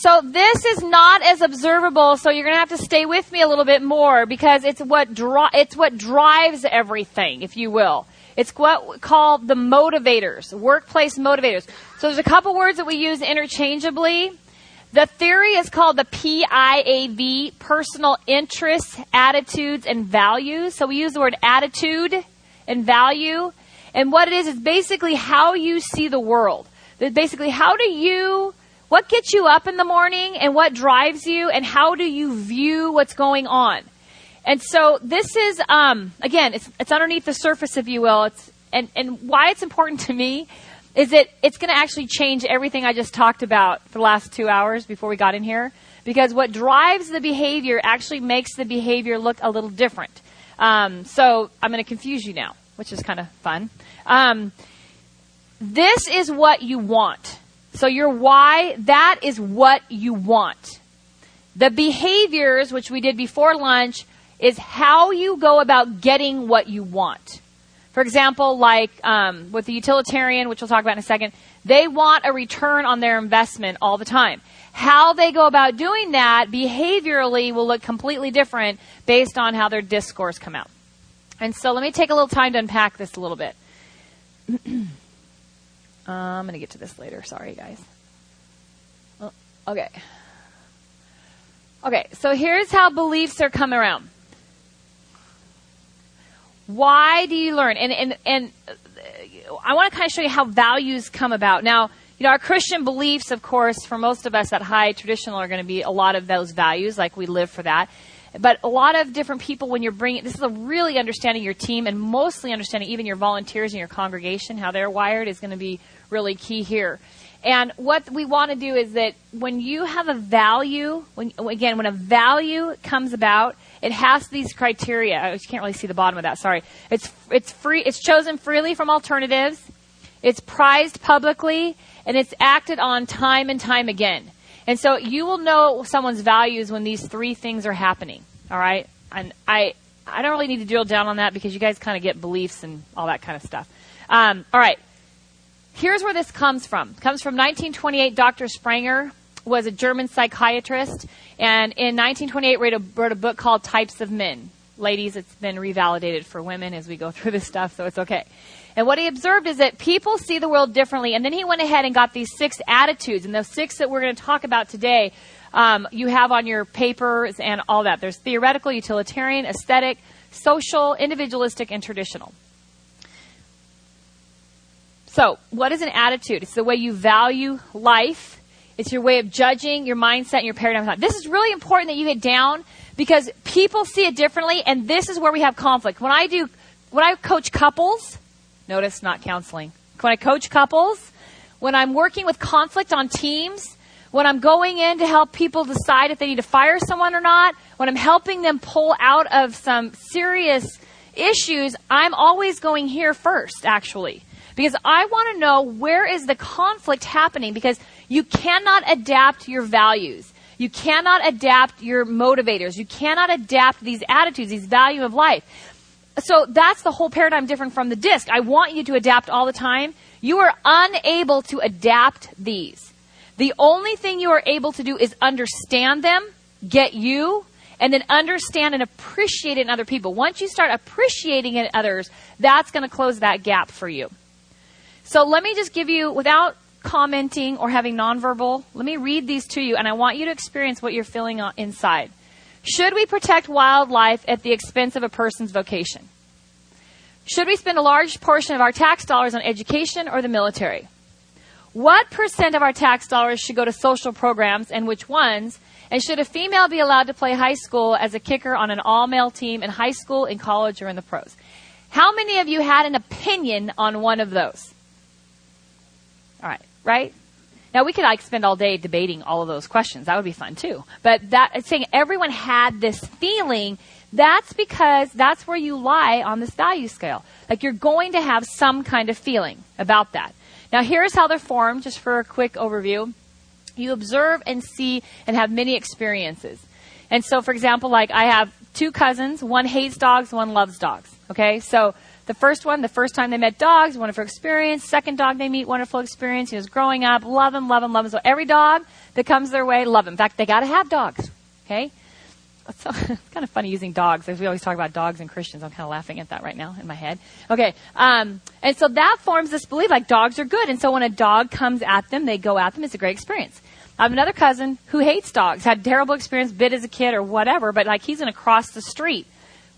So this is not as observable, so you're going to have to stay with me a little bit more because it's what it's what drives everything, if you will. It's what we call the motivators, workplace motivators. So there's a couple words that we use interchangeably. The theory is called the PIAV, personal interests, attitudes, and values. So we use the word attitude and value. And what it is is basically how you see the world. Basically, how do you, what gets you up in the morning and what drives you and how do you view what's going on? And so this is, um, again, it's, it's underneath the surface, if you will. It's, and, and why it's important to me is that it's going to actually change everything I just talked about for the last two hours before we got in here. Because what drives the behavior actually makes the behavior look a little different. Um, so I'm going to confuse you now, which is kind of fun. Um, this is what you want. So your why, that is what you want. The behaviors, which we did before lunch, is how you go about getting what you want. For example, like um, with the utilitarian, which we'll talk about in a second, they want a return on their investment all the time. How they go about doing that behaviorally will look completely different based on how their DISC scores come out. And so let me take a little time to unpack this a little bit. uh, I'm going to get to this later. Sorry, guys. Oh, okay. Okay, so here's how beliefs are coming around. Why do you learn? And, and, and I want to kind of show you how values come about. Now, you know, our Christian beliefs, of course, for most of us at high traditional are going to be a lot of those values, like we live for that. But a lot of different people, when you're bringing, this is a really understanding your team and mostly understanding even your volunteers and your congregation, how they're wired is going to be really key here. And what we want to do is that when you have a value, when, again, when a value comes about, it has these criteria. I can't really see the bottom of that. Sorry. It's it's free. It's chosen freely from alternatives. It's prized publicly, and it's acted on time and time again. And so you will know someone's values when these three things are happening. All right. And I I don't really need to drill down on that because you guys kind of get beliefs and all that kind of stuff. Um, all right. Here's where this comes from. It comes from 1928. Dr. Spranger was a German psychiatrist, and in 1928 wrote a, wrote a book called Types of Men. Ladies, it's been revalidated for women as we go through this stuff, so it's okay. And what he observed is that people see the world differently, and then he went ahead and got these six attitudes, and those six that we're going to talk about today, um, you have on your papers and all that. There's theoretical, utilitarian, aesthetic, social, individualistic, and traditional. So, what is an attitude? It's the way you value life it's your way of judging, your mindset, and your paradigm thought. This is really important that you get down because people see it differently, and this is where we have conflict. When I do, when I coach couples, notice not counseling. When I coach couples, when I'm working with conflict on teams, when I'm going in to help people decide if they need to fire someone or not, when I'm helping them pull out of some serious issues, I'm always going here first, actually. Because I want to know where is the conflict happening because you cannot adapt your values. You cannot adapt your motivators. You cannot adapt these attitudes, these value of life. So that's the whole paradigm different from the disc. I want you to adapt all the time. You are unable to adapt these. The only thing you are able to do is understand them, get you, and then understand and appreciate it in other people. Once you start appreciating it in others, that's going to close that gap for you. So let me just give you, without commenting or having nonverbal, let me read these to you, and I want you to experience what you're feeling inside. Should we protect wildlife at the expense of a person's vocation? Should we spend a large portion of our tax dollars on education or the military? What percent of our tax dollars should go to social programs and which ones? And should a female be allowed to play high school as a kicker on an all male team in high school, in college, or in the pros? How many of you had an opinion on one of those? All right right? Now we could like spend all day debating all of those questions. That would be fun too. But that saying everyone had this feeling, that's because that's where you lie on this value scale. Like you're going to have some kind of feeling about that. Now here's how they're formed, just for a quick overview. You observe and see and have many experiences. And so for example, like I have two cousins, one hates dogs, one loves dogs. Okay? So the first one, the first time they met dogs, wonderful experience. Second dog they meet, wonderful experience. He was growing up, love him, love him, love him. So every dog that comes their way, love them. In fact, they got to have dogs. Okay? So, it's kind of funny using dogs. As we always talk about dogs and Christians, I'm kind of laughing at that right now in my head. Okay, um, and so that forms this belief like dogs are good, and so when a dog comes at them, they go at them. It's a great experience. I have another cousin who hates dogs, had terrible experience, bit as a kid or whatever, but like he's going to cross the street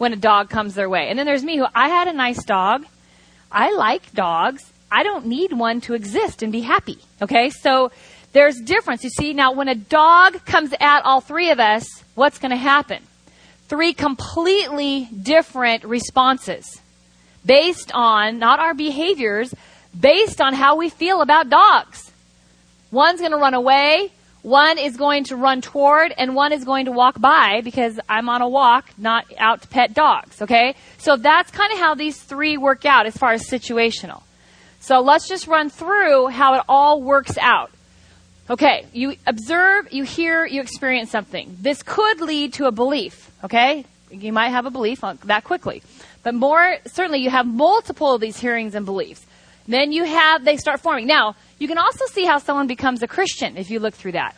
when a dog comes their way. And then there's me who I had a nice dog. I like dogs. I don't need one to exist and be happy. Okay, so there's difference. You see, now when a dog comes at all three of us, what's going to happen? Three completely different responses based on not our behaviors, based on how we feel about dogs. One's going to run away, one is going to run toward, and one is going to walk by because I'm on a walk, not out to pet dogs, okay? So that's kind of how these three work out as far as situational. So let's just run through how it all works out. Okay, you observe, you hear, you experience something. This could lead to a belief, okay? You might have a belief on that quickly. But more, certainly you have multiple of these hearings and beliefs. Then you have, they start forming. Now, you can also see how someone becomes a Christian if you look through that.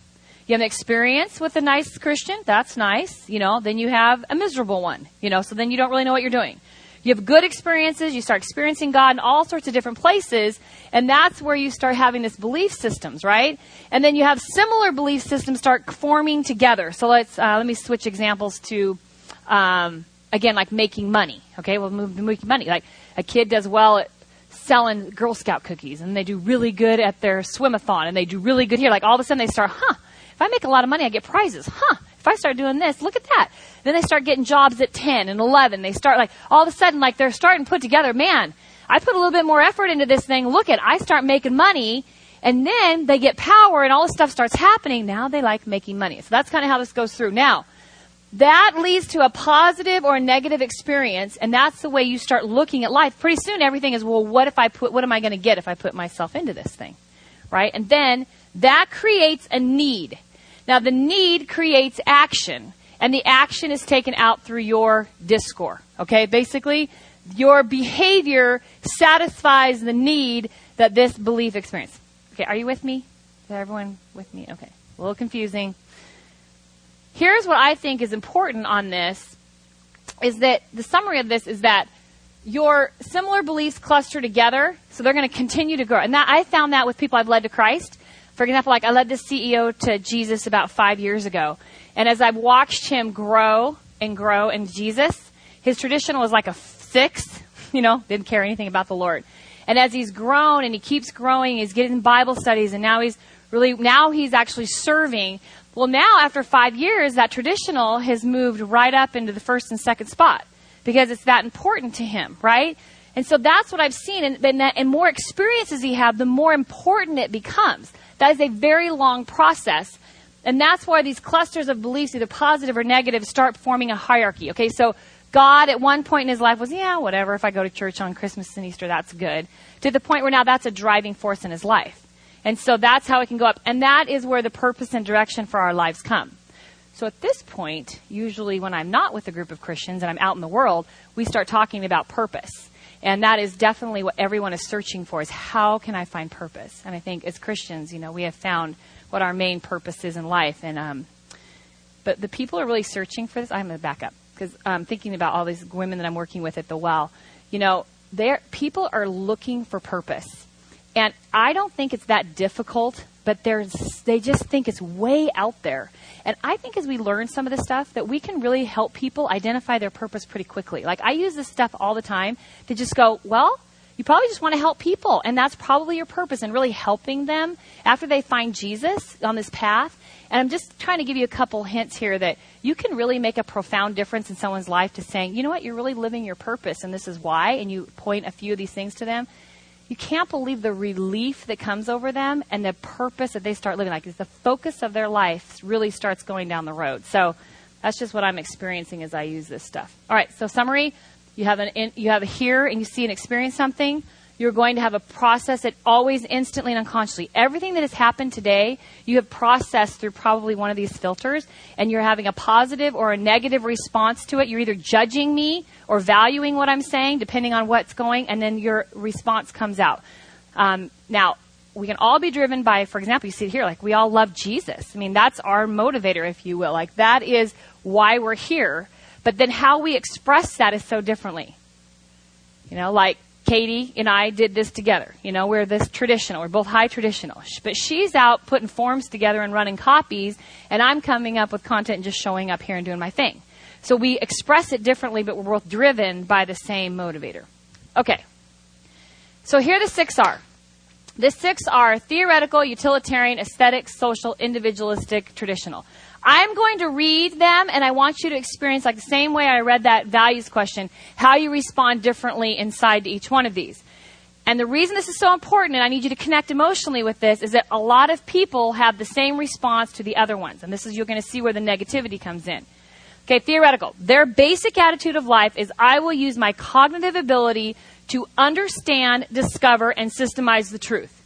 You have an experience with a nice Christian, that's nice, you know, then you have a miserable one, you know, so then you don't really know what you're doing. You have good experiences, you start experiencing God in all sorts of different places, and that's where you start having this belief systems, right? And then you have similar belief systems start forming together. So let's uh, let me switch examples to um, again like making money. Okay, well, making money. Like a kid does well at selling Girl Scout cookies, and they do really good at their swimathon, and they do really good here. Like all of a sudden they start, huh? If I make a lot of money, I get prizes, huh? if I start doing this, look at that. Then they start getting jobs at 10 and 11. They start like, all of a sudden, like they're starting to put together, man, I put a little bit more effort into this thing. Look at, I start making money. And then they get power and all this stuff starts happening. Now they like making money. So that's kind of how this goes through. Now, that leads to a positive or a negative experience, and that's the way you start looking at life. Pretty soon everything is, well, what if I put, what am I going to get if I put myself into this thing? Right? And then that creates a need. Now, the need creates action, and the action is taken out through your discord. Okay, basically, your behavior satisfies the need that this belief experience. Okay, are you with me? Is everyone with me? Okay, a little confusing. Here's what I think is important on this is that the summary of this is that your similar beliefs cluster together, so they're going to continue to grow. And that I found that with people I've led to Christ. For example, like I led this CEO to Jesus about five years ago. And as I've watched him grow and grow in Jesus, his tradition was like a six, you know, didn't care anything about the Lord. And as he's grown and he keeps growing, he's getting Bible studies and now he's really, now he's actually serving. Well, now after five years, that traditional has moved right up into the first and second spot because it's that important to him, right? And so that's what I've seen. And, and, that, and more experiences he have, the more important it becomes. That is a very long process. And that's why these clusters of beliefs, either positive or negative, start forming a hierarchy. Okay, so God at one point in his life was, yeah, whatever, if I go to church on Christmas and Easter, that's good. To the point where now that's a driving force in his life. And so that's how it can go up. And that is where the purpose and direction for our lives come. So at this point, usually when I'm not with a group of Christians and I'm out in the world, we start talking about purpose. And that is definitely what everyone is searching for is how can I find purpose? And I think as Christians, you know, we have found what our main purpose is in life. And, um, but the people are really searching for this. I'm going to back up because I'm thinking about all these women that I'm working with at the well. You know, people are looking for purpose. And I don't think it's that difficult, but they just think it's way out there. And I think as we learn some of this stuff, that we can really help people identify their purpose pretty quickly. Like I use this stuff all the time to just go, well, you probably just want to help people, and that's probably your purpose, and really helping them after they find Jesus on this path. And I'm just trying to give you a couple hints here that you can really make a profound difference in someone's life to saying, you know what, you're really living your purpose, and this is why, and you point a few of these things to them you can't believe the relief that comes over them and the purpose that they start living like. Is the focus of their life really starts going down the road. So that's just what i'm experiencing as i use this stuff. All right so summary. You have an you have a hear and you see and experience something you're going to have a process that always instantly and unconsciously. Everything that has happened today, you have processed through probably one of these filters, and you're having a positive or a negative response to it. You're either judging me or valuing what I'm saying, depending on what's going, and then your response comes out. Um, now, we can all be driven by, for example, you see it here, like we all love Jesus. I mean, that's our motivator, if you will. Like that is why we're here. But then how we express that is so differently. You know, like Katie and I did this together. You know, we're this traditional. We're both high traditional. But she's out putting forms together and running copies, and I'm coming up with content and just showing up here and doing my thing. So we express it differently, but we're both driven by the same motivator. Okay. So here the six are. The six are theoretical, utilitarian, aesthetic, social, individualistic, traditional. I'm going to read them and I want you to experience like the same way I read that values question, how you respond differently inside to each one of these. And the reason this is so important, and I need you to connect emotionally with this, is that a lot of people have the same response to the other ones. And this is, you're going to see where the negativity comes in. Okay, theoretical. Their basic attitude of life is I will use my cognitive ability to understand, discover, and systemize the truth.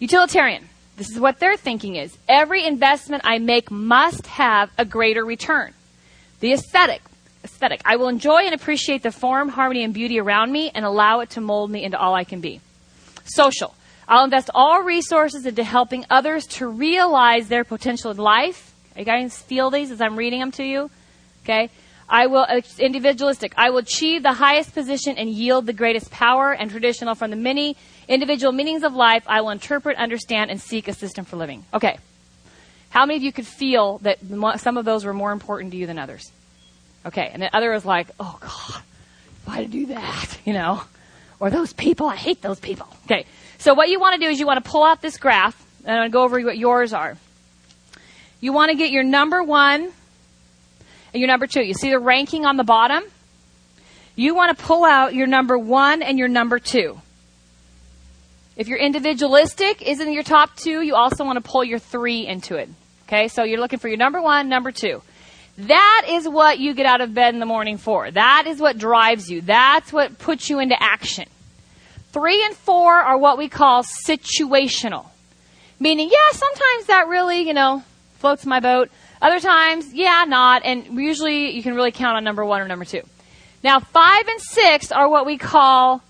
Utilitarian. This is what their thinking is. Every investment I make must have a greater return. The aesthetic. Aesthetic. I will enjoy and appreciate the form, harmony, and beauty around me and allow it to mold me into all I can be. Social. I'll invest all resources into helping others to realize their potential in life. Are you guys feel these as I'm reading them to you? Okay. I will, uh, individualistic. I will achieve the highest position and yield the greatest power and traditional from the many individual meanings of life. I will interpret, understand, and seek a system for living. Okay. How many of you could feel that some of those were more important to you than others? Okay. And the other was like, oh God, why to do that? You know? Or those people, I hate those people. Okay. So what you want to do is you want to pull out this graph and I'm going to go over what yours are. You want to get your number one and your number two. You see the ranking on the bottom? You want to pull out your number one and your number two. If you're individualistic isn't your top two, you also want to pull your three into it. Okay, so you're looking for your number one, number two. That is what you get out of bed in the morning for. That is what drives you. That's what puts you into action. Three and four are what we call situational. Meaning, yeah, sometimes that really, you know, floats my boat. Other times, yeah, not. And usually you can really count on number one or number two. Now, five and six are what we call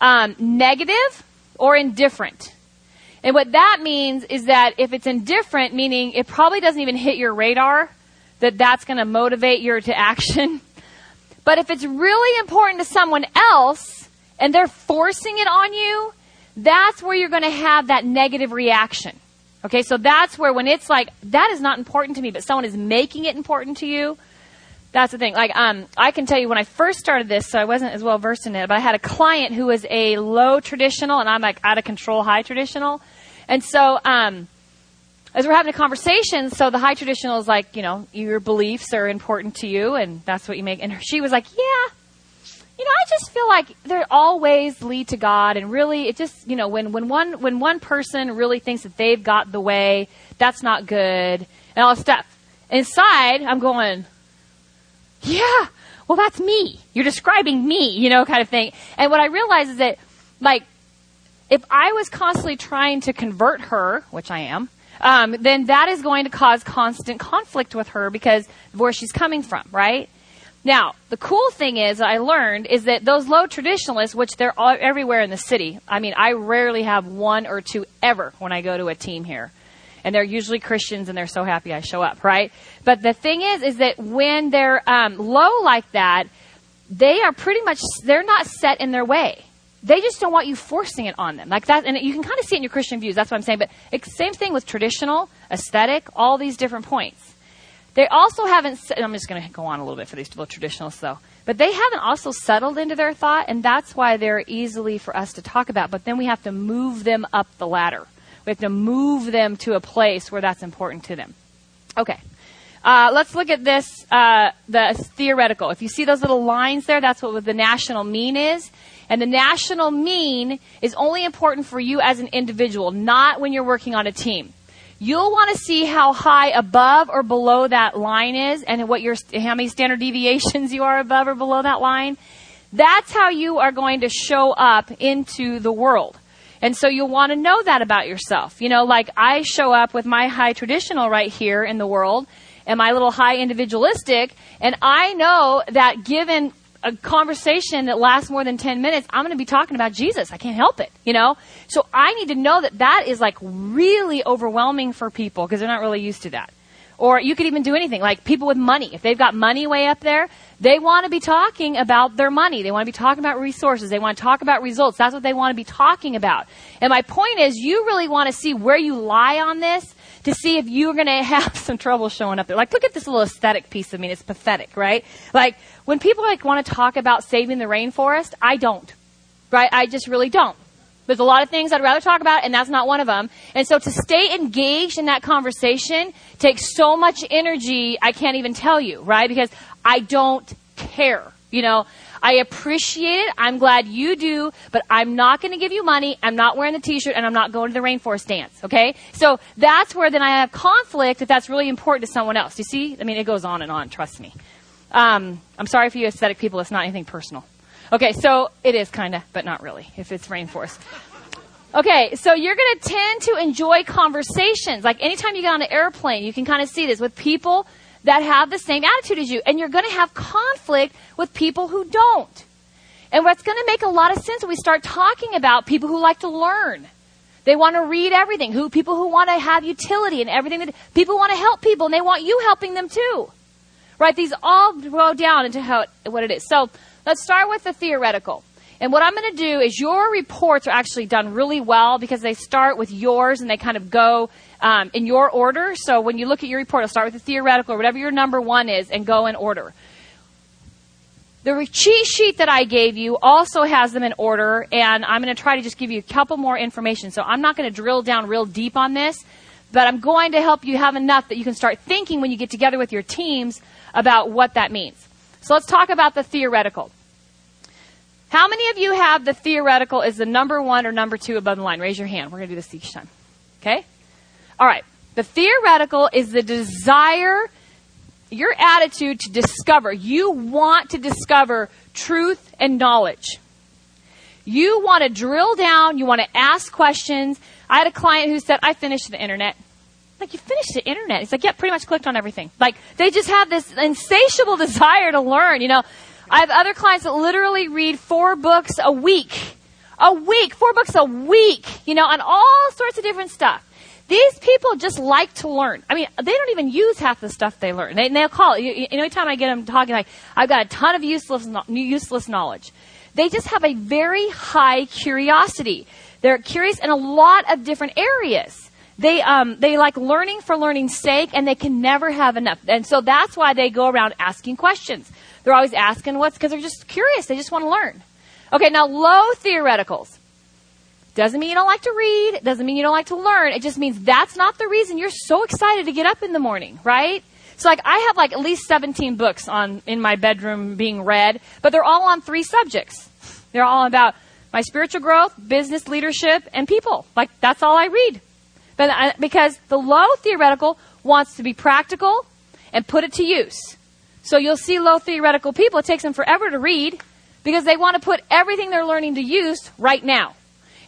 um, negative or indifferent. And what that means is that if it's indifferent, meaning it probably doesn't even hit your radar, that that's going to motivate you to action. But if it's really important to someone else and they're forcing it on you, that's where you're going to have that negative reaction. Okay, so that's where when it's like, that is not important to me, but someone is making it important to you, that's the thing. Like, um, I can tell you when I first started this, so I wasn't as well versed in it, but I had a client who was a low traditional, and I'm like out of control high traditional. And so, um, as we're having a conversation, so the high traditional is like, you know, your beliefs are important to you, and that's what you make. And she was like, yeah, you know, I just feel like they always lead to God, and really, it just, you know, when when one when one person really thinks that they've got the way, that's not good, and all this stuff. Inside, I'm going, yeah, well, that's me. You're describing me, you know, kind of thing. And what I realize is that, like, if I was constantly trying to convert her, which I am, um, then that is going to cause constant conflict with her because of where she's coming from, right? Now, the cool thing is, I learned, is that those low traditionalists, which they're all, everywhere in the city, I mean, I rarely have one or two ever when I go to a team here. And they're usually Christians and they're so happy I show up, right? But the thing is, is that when they're um, low like that, they are pretty much, they're not set in their way. They just don't want you forcing it on them. Like that, and you can kind of see it in your Christian views. That's what I'm saying. But same thing with traditional, aesthetic, all these different points. They also haven't, I'm just going to go on a little bit for these little traditionalists though, but they haven't also settled into their thought, and that's why they're easily for us to talk about. But then we have to move them up the ladder. We have to move them to a place where that's important to them. Okay. Uh, let's look at this, uh, the theoretical. If you see those little lines there, that's what the national mean is. And the national mean is only important for you as an individual, not when you're working on a team. You'll want to see how high above or below that line is and what your, how many standard deviations you are above or below that line. That's how you are going to show up into the world. And so you'll want to know that about yourself. You know, like I show up with my high traditional right here in the world and my little high individualistic, and I know that given a conversation that lasts more than 10 minutes, I'm going to be talking about Jesus. I can't help it, you know? So I need to know that that is like really overwhelming for people because they're not really used to that. Or you could even do anything, like people with money. If they've got money way up there, they want to be talking about their money. They want to be talking about resources. They want to talk about results. That's what they want to be talking about. And my point is, you really want to see where you lie on this to see if you're going to have some trouble showing up there. Like, look at this little aesthetic piece I mean, It's pathetic, right? Like, when people like want to talk about saving the rainforest, I don't. Right? I just really don't. There's a lot of things I'd rather talk about, and that's not one of them. And so to stay engaged in that conversation takes so much energy, I can't even tell you, right? Because I don't care. You know, I appreciate it. I'm glad you do, but I'm not going to give you money. I'm not wearing the t-shirt and I'm not going to the rainforest dance. Okay? So that's where then I have conflict if that's really important to someone else. You see? I mean, it goes on and on. Trust me. Um, I'm sorry for you aesthetic people. It's not anything personal. Okay, so it is kind of, but not really, if it's rainforest. Okay, so you're going to tend to enjoy conversations. Like anytime you get on an airplane, you can kind of see this with people that have the same attitude as you. And you're going to have conflict with people who don't. And what's going to make a lot of sense when we start talking about people who like to learn. They want to read everything. Who people who want to have utility and everything. That, people want to help people, and they want you helping them too. Right? These all go down into how what it is. So let's start with the theoretical. And what I'm going to do is your reports are actually done really well because they start with yours and they kind of go um, in your order. So when you look at your report, it'll start with the theoretical or whatever your number one is and go in order. The cheat sheet that I gave you also has them in order, and I'm going to try to just give you a couple more information. So I'm not going to drill down real deep on this, but I'm going to help you have enough that you can start thinking when you get together with your teams about what that means. So let's talk about the theoretical. How many of you have the theoretical as the number one or number two above the line? Raise your hand. We're going to do this each time. Okay? All right. The theoretical is the desire, your attitude to discover. You want to discover truth and knowledge. You want to drill down. You want to ask questions. I had a client who said, I finished the internet. Like, you finished the internet. He's like, yeah, pretty much clicked on everything. Like, they just have this insatiable desire to learn. You know, I have other clients that literally read four books a week. A week. Four books a week. You know, on all sorts of different stuff. These people just like to learn. I mean, they don't even use half the stuff they learn. And They, will call it. You, you anytime I get them talking, like, I've got a ton of useless, useless knowledge. They just have a very high curiosity. They're curious in a lot of different areas. They, um, they like learning for learning's sake and they can never have enough. And so that's why they go around asking questions. They're always asking what's, because they're just curious. They just want to learn. Okay, now low theoreticals. Doesn't mean you don't like to read. Doesn't mean you don't like to learn. It just means that's not the reason you're so excited to get up in the morning, right? So like I have like at least 17 books on in my bedroom being read, but they're all on three subjects. They're all about my spiritual growth, business leadership, and people. Like that's all I read. But I, because the low theoretical wants to be practical and put it to use. So you'll see low theoretical people, it takes them forever to read because they want to put everything they're learning to use right now.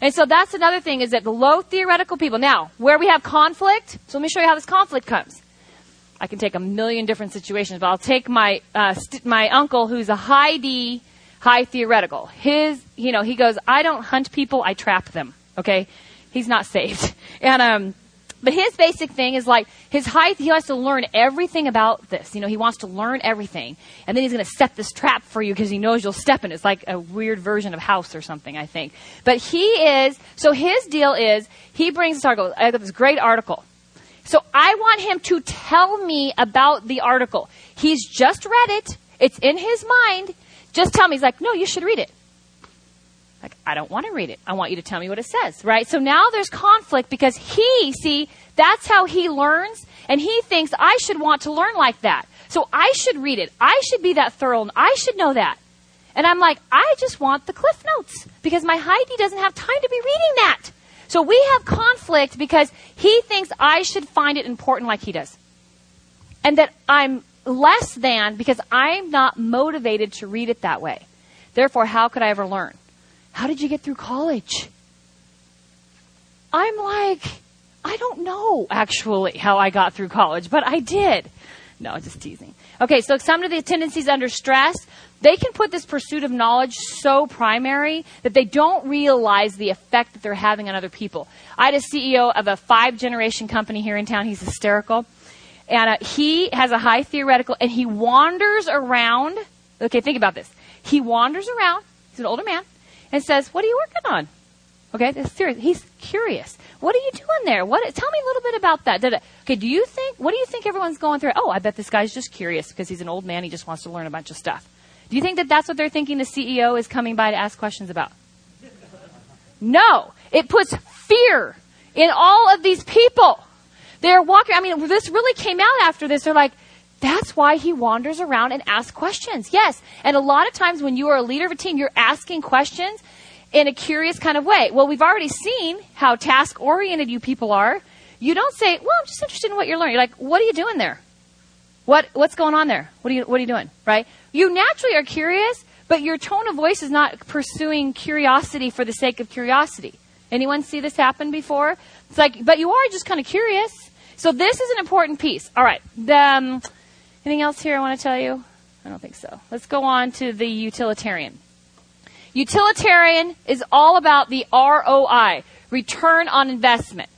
And so that's another thing is that the low theoretical people. Now, where we have conflict, so let me show you how this conflict comes. I can take a million different situations, but I'll take my uh, st- my uncle who's a high D, high theoretical. His, you know, he goes, I don't hunt people, I trap them. Okay, he's not saved, and um, but his basic thing is like his height, he wants to learn everything about this. You know, he wants to learn everything. And then he's going to set this trap for you because he knows you'll step in. It's like a weird version of house or something, I think. But he is, so his deal is, he brings this article. I got this great article. So I want him to tell me about the article. He's just read it. It's in his mind. Just tell me. He's like, no, you should read it. Like, I don't want to read it. I want you to tell me what it says, right? So now there's conflict because he, see, that's how he learns, and he thinks I should want to learn like that. So I should read it. I should be that thorough, and I should know that. And I'm like, I just want the cliff notes because my high D doesn't have time to be reading that. So we have conflict because he thinks I should find it important like he does. And that I'm less than because I'm not motivated to read it that way. Therefore, how could I ever learn? How did you get through college? I'm like, I don't know actually how I got through college, but I did. No, just teasing. Okay, so some of the tendencies under stress, they can put this pursuit of knowledge so primary that they don't realize the effect that they're having on other people. I had a CEO of a five generation company here in town. He's hysterical. And uh, he has a high theoretical, and he wanders around. Okay, think about this. He wanders around. He's an older man, and says, "What are you working on?" Okay, serious. He's curious. What are you doing there? What? Tell me a little bit about that. Okay, do you think? What do you think everyone's going through? Oh, I bet this guy's just curious because he's an old man. He just wants to learn a bunch of stuff. Do you think that that's what they're thinking the CEO is coming by to ask questions about? No, it puts fear in all of these people. They're walking. I mean, this really came out after this. They're like, that's why he wanders around and asks questions. Yes. And a lot of times when you are a leader of a team, you're asking questions in a curious kind of way. Well, we've already seen how task oriented you people are. You don't say, "Well, I'm just interested in what you're learning." You're like, "What are you doing there? What what's going on there? What are you what are you doing?" Right? You naturally are curious, but your tone of voice is not pursuing curiosity for the sake of curiosity. Anyone see this happen before? It's like, but you are just kind of curious. So this is an important piece. All right. The, um, anything else here I want to tell you? I don't think so. Let's go on to the utilitarian. Utilitarian is all about the ROI, return on investment.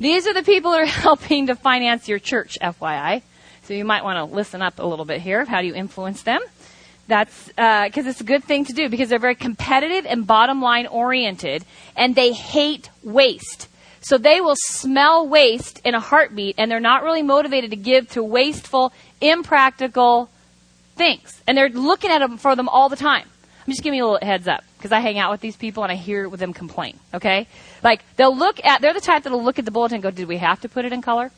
These are the people that are helping to finance your church, FYI. So you might want to listen up a little bit here. Of how do you influence them? That's because uh, it's a good thing to do because they're very competitive and bottom line oriented, and they hate waste. So they will smell waste in a heartbeat, and they're not really motivated to give to wasteful, impractical things. And they're looking at them for them all the time. I'm just giving you a little heads up because I hang out with these people and I hear them complain. Okay, like they'll look at they're the type that'll look at the bulletin and go, "Did we have to put it in color?"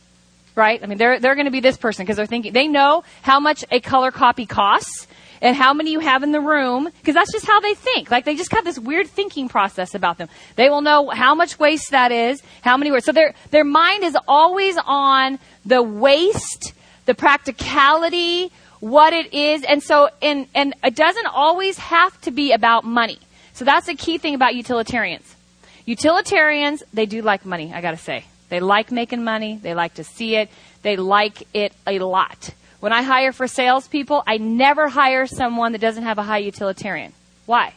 Right? I mean, they're they're going to be this person because they're thinking they know how much a color copy costs and how many you have in the room because that's just how they think. Like they just have this weird thinking process about them. They will know how much waste that is, how many words. So their their mind is always on the waste, the practicality, what it is. And so, and, and it doesn't always have to be about money. So that's a key thing about utilitarians. Utilitarians, they do like money, I gotta say. They like making money. They like to see it. They like it a lot. When I hire for salespeople, I never hire someone that doesn't have a high utilitarian. Why?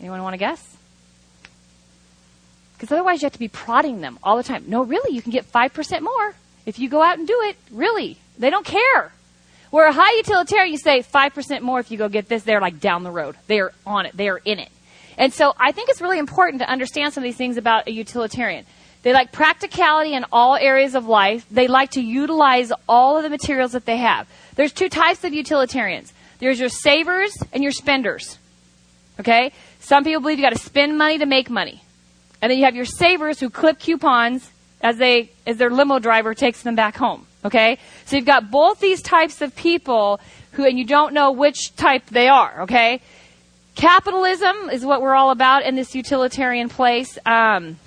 Anyone want to guess? Because otherwise you have to be prodding them all the time. No, really, you can get 5% more if you go out and do it. Really. They don't care. Where a high utilitarian, you say 5% more if you go get this, they're like down the road. They are on it. They are in it. And so I think it's really important to understand some of these things about a utilitarian. They like practicality in all areas of life. They like to utilize all of the materials that they have. There's two types of utilitarians. There's your savers and your spenders. Okay? Some people believe you got to spend money to make money. And then you have your savers who clip coupons as they as their limo driver takes them back home. Okay? So you've got both these types of people who, and you don't know which type they are. Okay? Capitalism is what we're all about in this utilitarian place. Um,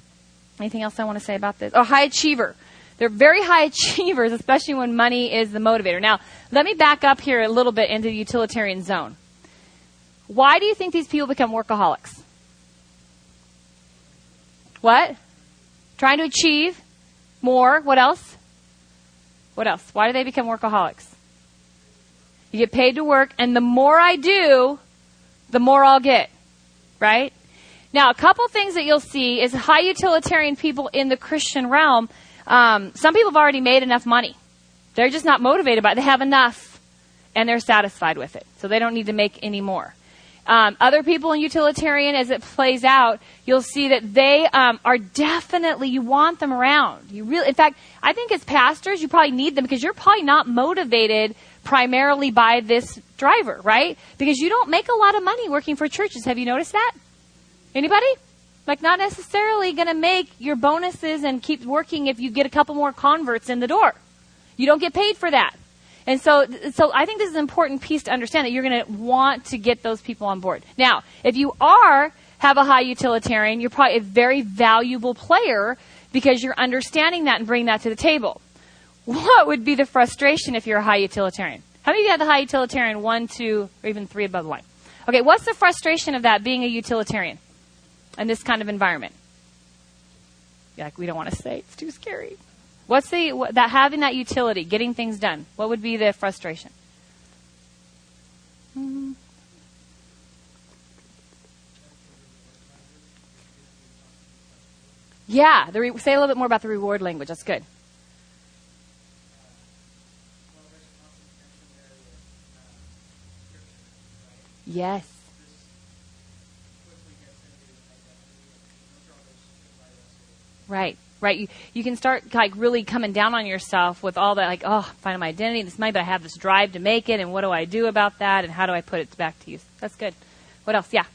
anything else I want to say about this? Oh, high achiever. They're very high achievers, especially when money is the motivator. Now, let me back up here a little bit into the utilitarian zone. Why do you think these people become workaholics? What? Trying to achieve more. What else? What else? Why do they become workaholics? You get paid to work, and the more I do, the more I'll get. Right? Now, a couple things that you'll see is high utilitarian people in the Christian realm. Um, some people have already made enough money. They're just not motivated by it. They have enough, and they're satisfied with it. So they don't need to make any more. Um, other people in utilitarian, as it plays out, you'll see that they um, are definitely you want them around. You really, in fact, I think as pastors, you probably need them because you're probably not motivated primarily by this driver, right? Because you don't make a lot of money working for churches. Have you noticed that? Anybody? Like not necessarily going to make your bonuses and keep working if you get a couple more converts in the door. You don't get paid for that. And so, so I think this is an important piece to understand that you're going to want to get those people on board. Now, if you are have a high utilitarian, you're probably a very valuable player because you're understanding that and bringing that to the table. What would be the frustration if you're a high utilitarian? How many of you have the high utilitarian one, two, or even three above the line? Okay, what's the frustration of that being a utilitarian in this kind of environment? Like we don't want to say it's too scary. What's the what, that having that utility, getting things done? What would be the frustration? Mm-hmm. Yeah, the re- say a little bit more about the reward language. That's good. Yes. Right right. You you can start like really coming down on yourself with all that, like, oh, finding my identity, this money, but I have this drive to make it, and what do I do about that, and how do I put it back to use? That's good. What else? Yeah.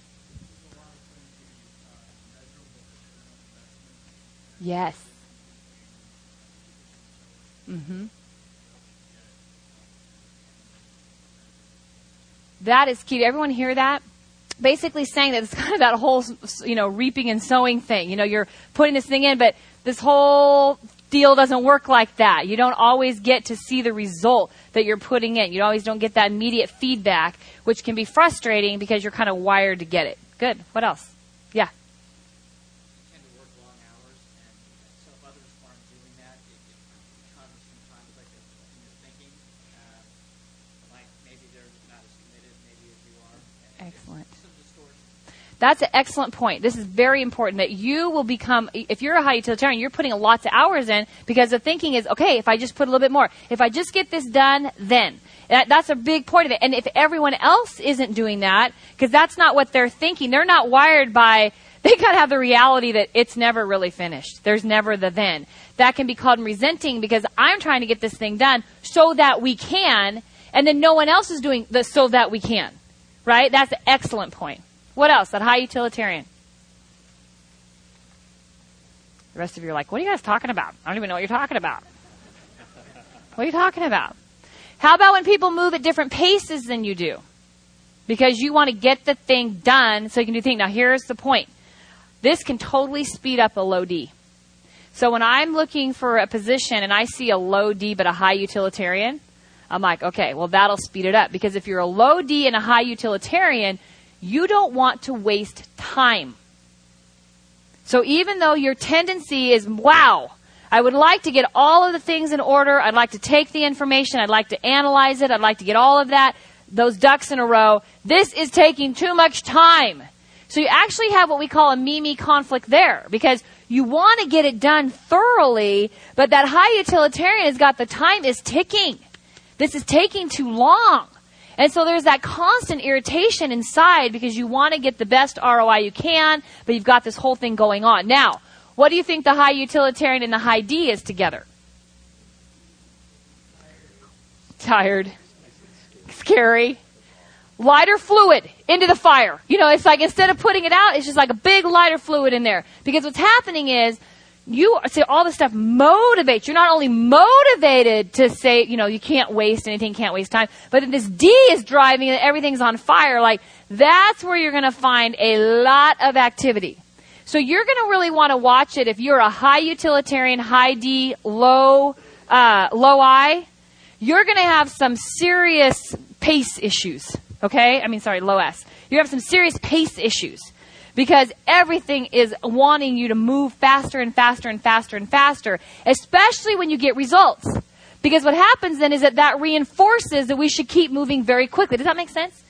Yes. Mm-hmm. That is key. Did everyone hear that? Basically saying that it's kind of that whole, you know, reaping and sowing thing. You know, you're putting this thing in, but this whole deal doesn't work like that. You don't always get to see the result that you're putting in. You always don't get that immediate feedback, which can be frustrating because you're kind of wired to get it. Good. What else? Yeah. That's an excellent point. This is very important that you will become, if you're a high utilitarian, you're putting lots of hours in because the thinking is, okay, if I just put a little bit more, if I just get this done, then. That, that's a big point of it. And if everyone else isn't doing that, because that's not what they're thinking, they're not wired by, they gotta have the reality that it's never really finished. There's never the then. That can be called resenting because I'm trying to get this thing done so that we can, and then no one else is doing the so that we can. Right? That's an excellent point. What else? That high utilitarian. The rest of you are like, what are you guys talking about? I don't even know what you're talking about. What are you talking about? How about when people move at different paces than you do? Because you want to get the thing done so you can do the thing. Now, here's the point this can totally speed up a low D. So when I'm looking for a position and I see a low D but a high utilitarian, I'm like, okay, well, that'll speed it up. Because if you're a low D and a high utilitarian, you don't want to waste time. So even though your tendency is, wow, I would like to get all of the things in order. I'd like to take the information. I'd like to analyze it. I'd like to get all of that, those ducks in a row. This is taking too much time. So you actually have what we call a me-me conflict there because you want to get it done thoroughly, but that high utilitarian has got the time is ticking. This is taking too long. And so there's that constant irritation inside because you want to get the best ROI you can, but you've got this whole thing going on. Now, what do you think the high utilitarian and the high D is together? Tired. Scary. Lighter fluid into the fire. You know, it's like instead of putting it out, it's just like a big lighter fluid in there. Because what's happening is you see all this stuff motivates. You're not only motivated to say, you know, you can't waste anything, can't waste time, but this D is driving and everything's on fire. Like that's where you're going to find a lot of activity. So you're going to really want to watch it if you're a high utilitarian, high D, low, uh, low I. You're going to have some serious pace issues. Okay, I mean, sorry, low S. You have some serious pace issues because everything is wanting you to move faster and faster and faster and faster, especially when you get results. Because what happens then is that that reinforces that we should keep moving very quickly. Does that make sense?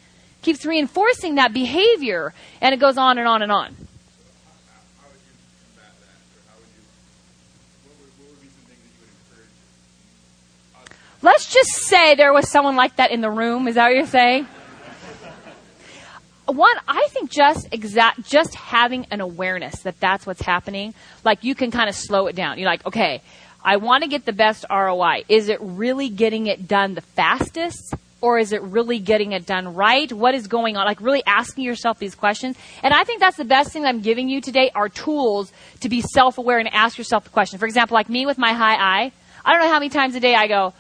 Keeps reinforcing that behavior, and it goes on and on and on. Let's just say there was someone like that in the room. Is that what you're saying? One, I think just exact, just having an awareness that that's what's happening, like you can kind of slow it down. You're like, okay, I want to get the best ROI. Is it really getting it done the fastest? Or is it really getting it done right? What is going on? Like really asking yourself these questions. And I think that's the best thing I'm giving you today are tools to be self-aware and ask yourself the question. For example, like me with my high I, I don't know how many times a day I go,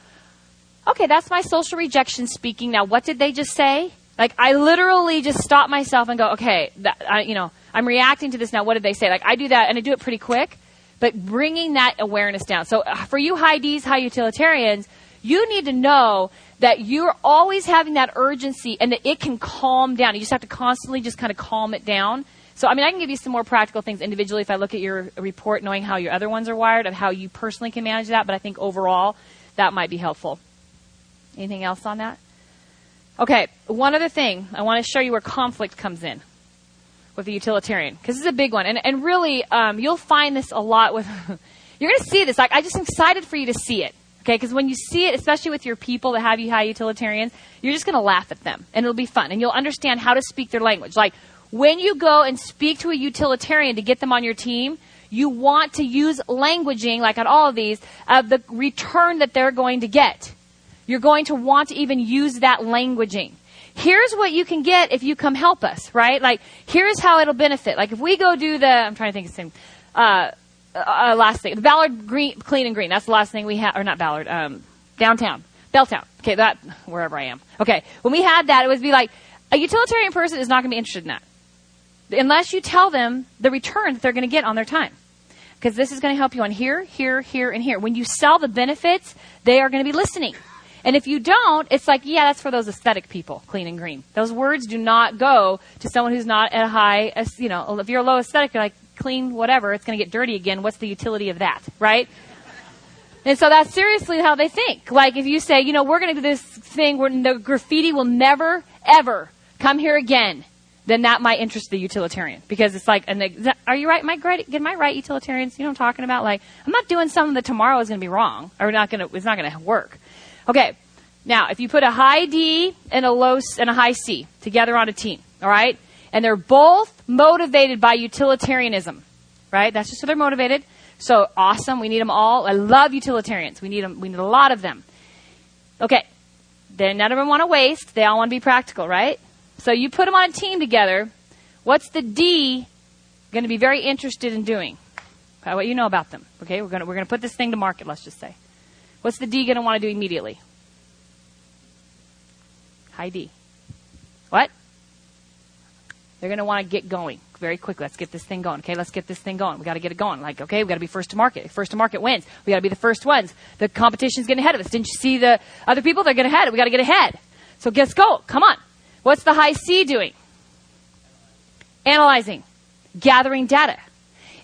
okay, that's my social rejection speaking. Now, what did they just say? Like I literally just stop myself and go, okay, that, I, you know, I'm reacting to this now. What did they say? Like I do that and I do it pretty quick, but bringing that awareness down. So uh, for you high D's, high utilitarians, you need to know that you're always having that urgency and that it can calm down. You just have to constantly just kind of calm it down. So, I mean, I can give you some more practical things individually if I look at your report, knowing how your other ones are wired, of how you personally can manage that. But I think overall, that might be helpful. Anything else on that? Okay, one other thing. I want to show you where conflict comes in. with the utilitarian because this is a big one, and and really, um, you'll find this a lot with. you're going to see this. Like I just excited for you to see it. Okay, because when you see it, especially with your people that have you high utilitarians, you're just going to laugh at them, and it'll be fun, and you'll understand how to speak their language. Like when you go and speak to a utilitarian to get them on your team, you want to use languaging, like on all of these, of the return that they're going to get. You're going to want to even use that languaging. Here's what you can get if you come help us, right? Like, here's how it'll benefit. Like, if we go do the, I'm trying to think of the same, uh, uh, last thing, the Ballard Green, Clean and Green. That's the last thing we had, or not Ballard, um, downtown, Belltown. Okay, that wherever I am. Okay, when we had that, it would be like a utilitarian person is not going to be interested in that unless you tell them the return that they're going to get on their time. Because this is going to help you on here, here, here, and here. When you sell the benefits, they are going to be listening. And if you don't, it's like, yeah, that's for those aesthetic people, clean and green. Those words do not go to someone who's not at a high, you know, if you're a low aesthetic, you're like, clean, whatever, it's going to get dirty again. What's the utility of that, right? And so that's seriously how they think. Like if you say, you know, we're going to do this thing where the graffiti will never, ever come here again then that might interest the utilitarian because it's like, they, are you right? Am I right? Am I right, utilitarians? You know what I'm talking about? Like, I'm not doing something that tomorrow is going to be wrong or not going to, it's not going to work. Okay. Now, if you put a high D and a low and a high C together on a team, all right, and they're both motivated by utilitarianism, right? That's just so they're motivated. So awesome. We need them all. I love utilitarians. We need them. We need a lot of them. Okay. Then none of them want to waste. They all want to be practical, right? So you put them on a team together. What's the D going to be very interested in doing? Okay, what you know about them. Okay, we're going to, we're going to put this thing to market, let's just say. What's the D going to want to do immediately? High D. What? They're going to want to get going very quickly. Let's get this thing going. Okay, let's get this thing going. We got to get it going. Like, okay, we got to be first to market. First to market wins. We got to be the first ones. The competition's getting ahead of us. Didn't you see the other people? They're getting ahead. We got to get ahead. So let's go. Come on. What's the high C doing? Analyzing, gathering data.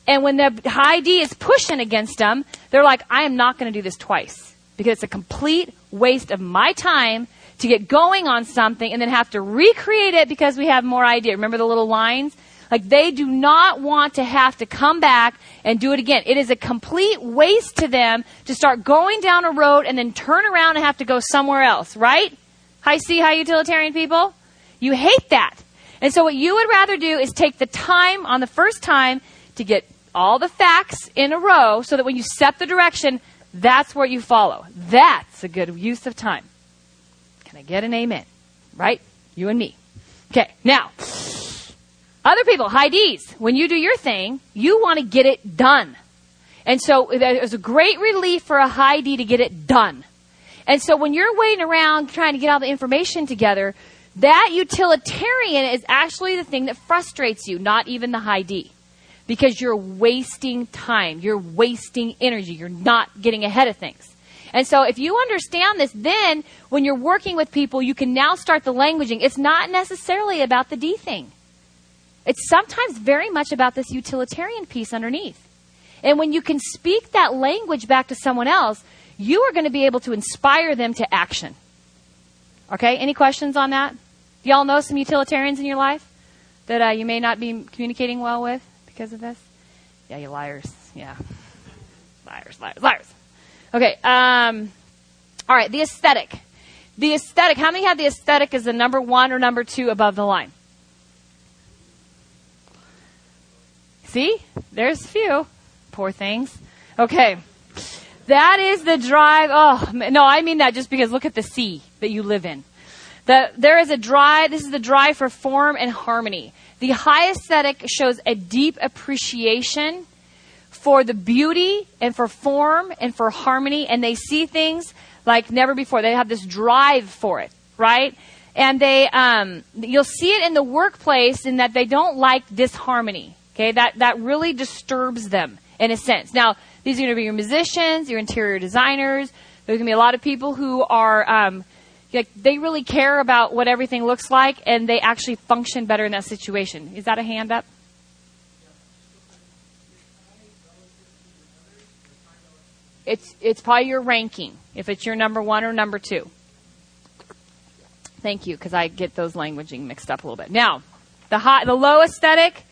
And when the high D is pushing against them, they're like, I am not going to do this twice because it's a complete waste of my time to get going on something and then have to recreate it because we have more idea. Remember the little lines? Like they do not want to have to come back and do it again. It is a complete waste to them to start going down a road and then turn around and have to go somewhere else, right? High C, high utilitarian people? You hate that. And so what you would rather do is take the time on the first time to get all the facts in a row so that when you set the direction, that's where you follow. That's a good use of time. Can I get an amen? Right? You and me. Okay, now, other people, high D's, when you do your thing, you want to get it done. And so there's a great relief for a high D to get it done. And so when you're waiting around trying to get all the information together, that utilitarian is actually the thing that frustrates you, not even the high D. Because you're wasting time. You're wasting energy. You're not getting ahead of things. And so if you understand this, then when you're working with people, you can now start the languaging. It's not necessarily about the D thing. It's sometimes very much about this utilitarian piece underneath. And when you can speak that language back to someone else, you are going to be able to inspire them to action. Okay, any questions on that? Do y'all know some utilitarians in your life that uh, you may not be communicating well with because of this? Yeah, you liars. Yeah. Liars, liars, liars. Okay, um, all right, the aesthetic. The aesthetic, how many have the aesthetic as the number one or number two above the line? See? There's a few. Poor things. Okay. That is the drive. Oh, no, I mean that just because look at the sea that you live in. The, there is a drive, this is the drive for form and harmony. The high aesthetic shows a deep appreciation for the beauty and for form and for harmony, and they see things like never before. They have this drive for it, right? And they, um, you'll see it in the workplace in that they don't like disharmony. Okay, that that really disturbs them in a sense. Now, these are going to be your musicians, your interior designers. There's going to be a lot of people who are um, like they really care about what everything looks like and they actually function better in that situation. Is that a hand up? It's it's probably your ranking if it's your number one or number two. Thank you, because I get those languaging mixed up a little bit. Now, The high, the low aesthetic,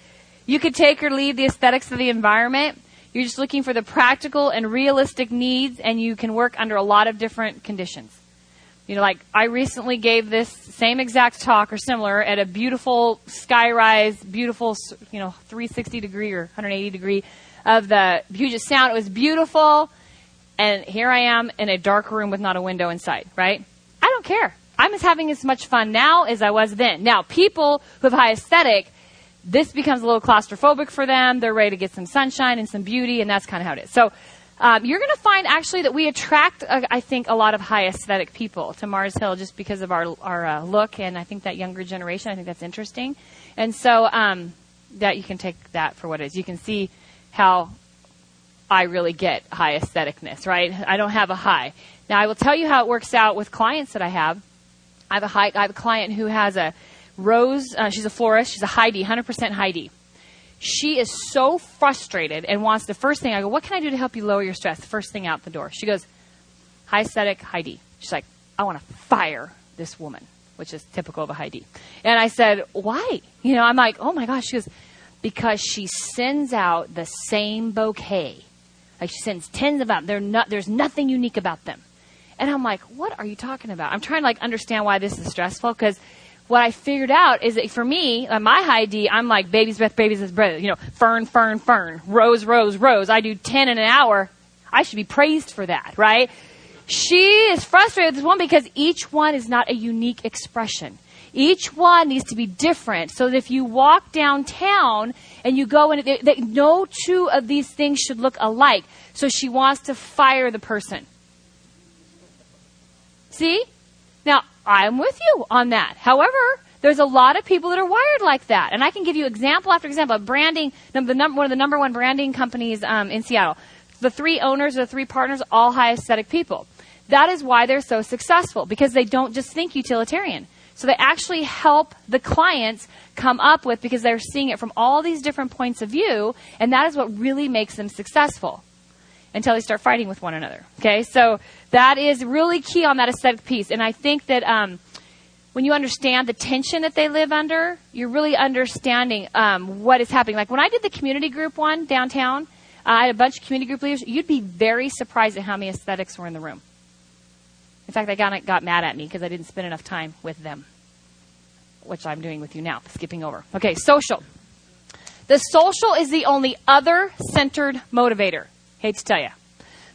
you could take or leave the aesthetics of the environment. You're just looking for the practical and realistic needs, and you can work under a lot of different conditions. You know, like I recently gave this same exact talk or similar at a beautiful skyrise, beautiful, you know, 360 degree or 180 degree of the Puget Sound. It was beautiful, and here I am in a dark room with not a window in sight, Right? I don't care. I'm as having as much fun now as I was then. Now, people who have high aesthetic, this becomes a little claustrophobic for them. They're ready to get some sunshine and some beauty, and that's kind of how it is. So um, you're going to find actually that we attract, uh, I think, a lot of high aesthetic people to Mars Hill just because of our our uh, look, and I think that younger generation. I think that's interesting, and so um, that you can take that for what it is. You can see how I really get high aestheticness, right? I don't have a high. Now I will tell you how it works out with clients that I have. I have a high. I have a client who has a rose. Uh, she's a florist. She's a high D, 100% high D she is so frustrated and wants the first thing I go, What can I do to help you lower your stress? The first thing out the door. She goes, High aesthetic high D. She's like, I want to fire this woman, which is typical of a high D. And I said, Why? You know, I'm like, Oh my gosh. She goes, Because she sends out the same bouquet. Like she sends tens of them. They're not, there's nothing unique about them. And I'm like, What are you talking about? I'm trying to like understand why this is stressful because what I figured out is that for me, my high D, I'm like baby's breath, baby's breath, you know, fern, fern, fern, rose, rose, rose. I do 10 in an hour. I should be praised for that, right? She is frustrated with this one because each one is not a unique expression. Each one needs to be different so that if you walk downtown and you go in, that no two of these things should look alike. So she wants to fire the person. See? Now, I'm with you on that. However, there's a lot of people that are wired like that, and I can give you example after example. Branding, number, one of the number one branding companies um, in Seattle. The three owners, the three partners, all high aesthetic people. That is why they're so successful because they don't just think utilitarian. So they actually help the clients come up with because they're seeing it from all these different points of view, and that is what really makes them successful until they start fighting with one another. Okay, so that is really key on that aesthetic piece. And I think that um, when you understand the tension that they live under, you're really understanding um, what is happening. Like when I did the community group one downtown, uh, I had a bunch of community group leaders. You'd be very surprised at how many aesthetics were in the room. In fact, they got, got mad at me because I didn't spend enough time with them, which I'm doing with you now, skipping over. Okay, social. The social is the only other centered motivator. Hate to tell you.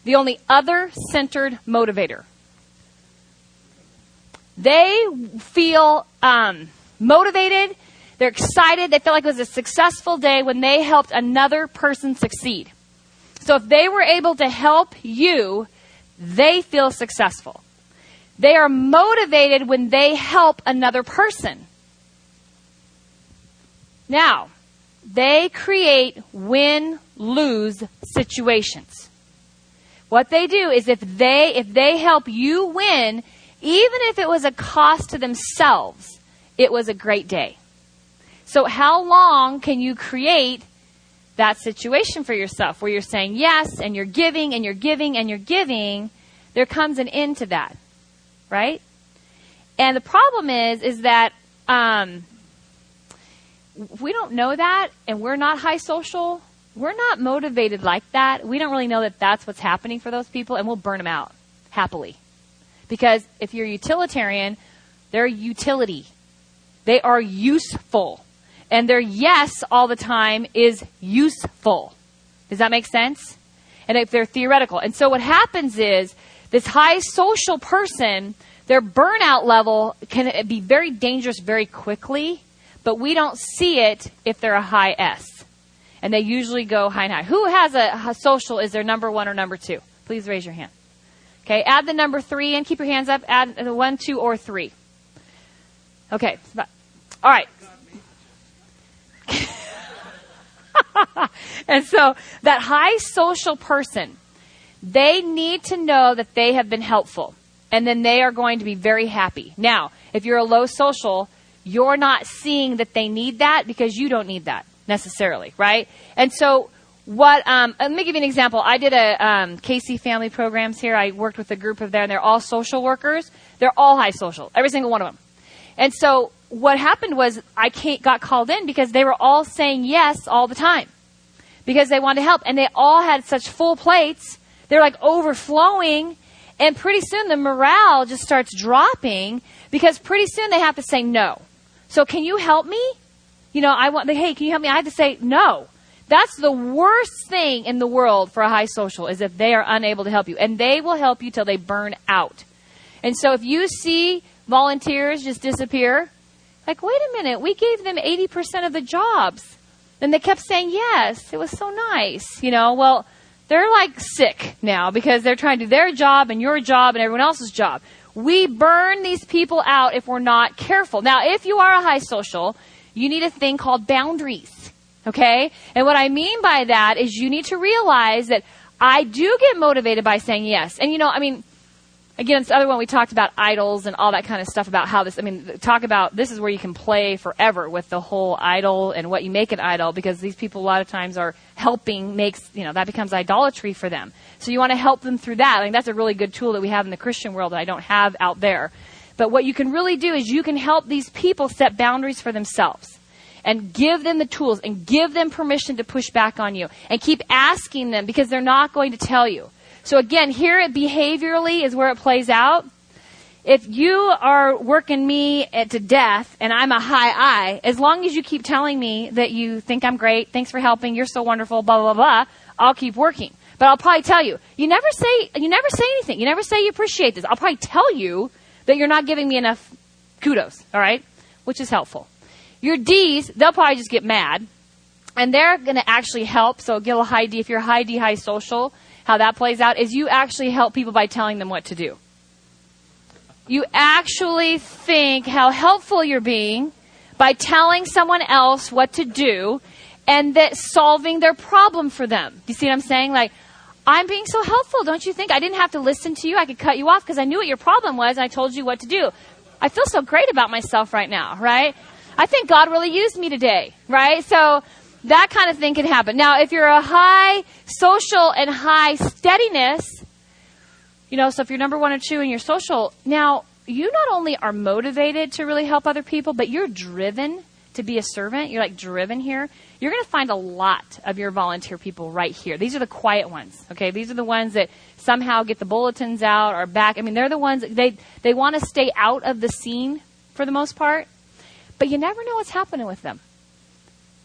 The only other centered motivator. They feel um, motivated. They're excited. They feel like it was a successful day when they helped another person succeed. So if they were able to help you, they feel successful. They are motivated when they help another person. Now, they create win lose situations. What they do is if they if they help you win, even if it was a cost to themselves, it was a great day. So how long can you create that situation for yourself where you're saying yes and you're giving and you're giving and you're giving? There comes an end to that, right? And the problem is, is that um, we don't know that, and we're not high social, we're not motivated like that. We don't really know that that's what's happening for those people, and we'll burn them out happily. Because if you're utilitarian, they're utility. They are useful. And their yes all the time is useful. Does that make sense? And if they're theoretical. And so what happens is this high social person, their burnout level can be very dangerous very quickly, but we don't see it if they're a high S and they usually go high and high. Who has a, a social is their number one or number two? Please raise your hand. Okay, add the number three and keep your hands up. Add the one, two, or three. Okay, all right. and so that high social person, they need to know that they have been helpful, and then they are going to be very happy. Now, if you're a low social, you're not seeing that they need that because you don't need that necessarily, right? And so what um, let me give you an example i did a um, casey family programs here i worked with a group of and they're all social workers they're all high social every single one of them And so what happened was I got called in because they were all saying yes all the time because they wanted to help and they all had such full plates. They're like overflowing and pretty soon the morale just starts dropping because pretty soon they have to say no. So can you help me? You know, I want, the, hey, can you help me? I have to say no. That's the worst thing in the world for a high social is if they are unable to help you. And they will help you till they burn out. And so if you see volunteers just disappear, like, wait a minute, we gave them 80% of the jobs. And they kept saying yes. It was so nice. You know, well, they're like sick now because they're trying to do their job and your job and everyone else's job. We burn these people out if we're not careful. Now, if you are a high social, you need a thing called boundaries. Okay? And what I mean by that is you need to realize that I do get motivated by saying yes. And you know, I mean, again, it's the other one we talked about idols and all that kind of stuff about how this, I mean, talk about this is where you can play forever with the whole idol and what you make an idol because these people a lot of times are helping makes, you know, that becomes idolatry for them. So you want to help them through that. I think that's a really good tool that we have in the Christian world that I don't have out there. But what you can really do is you can help these people set boundaries for themselves and give them the tools and give them permission to push back on you and keep asking them because they're not going to tell you. So again, here it behaviorally is where it plays out. If you are working me to death and I'm a high I, as long as you keep telling me that you think I'm great, thanks for helping, you're so wonderful, blah, blah, blah, I'll keep working. But I'll probably tell you, you never say, you never say anything. You never say you appreciate this. I'll probably tell you that you're not giving me enough kudos, alright? Which is helpful. Your D's, they'll probably just get mad. And they're going to actually help. So get a high D. If you're high D, high social, how that plays out is you actually help people by telling them what to do. You actually think how helpful you're being by telling someone else what to do and that solving their problem for them. You see what I'm saying? Like, I'm being so helpful, don't you think? I didn't have to listen to you. I could cut you off because I knew what your problem was and I told you what to do. I feel so great about myself right now, right? I think God really used me today, right? So that kind of thing can happen. Now, if you're a high social and high steadiness, you know, so if you're number one or two in your social, now you not only are motivated to really help other people, but you're driven to be a servant. You're like driven here. You're going to find a lot of your volunteer people right here. These are the quiet ones. Okay, these are the ones that somehow get the bulletins out or back. I mean, they're the ones they they want to stay out of the scene for the most part. But you never know what's happening with them.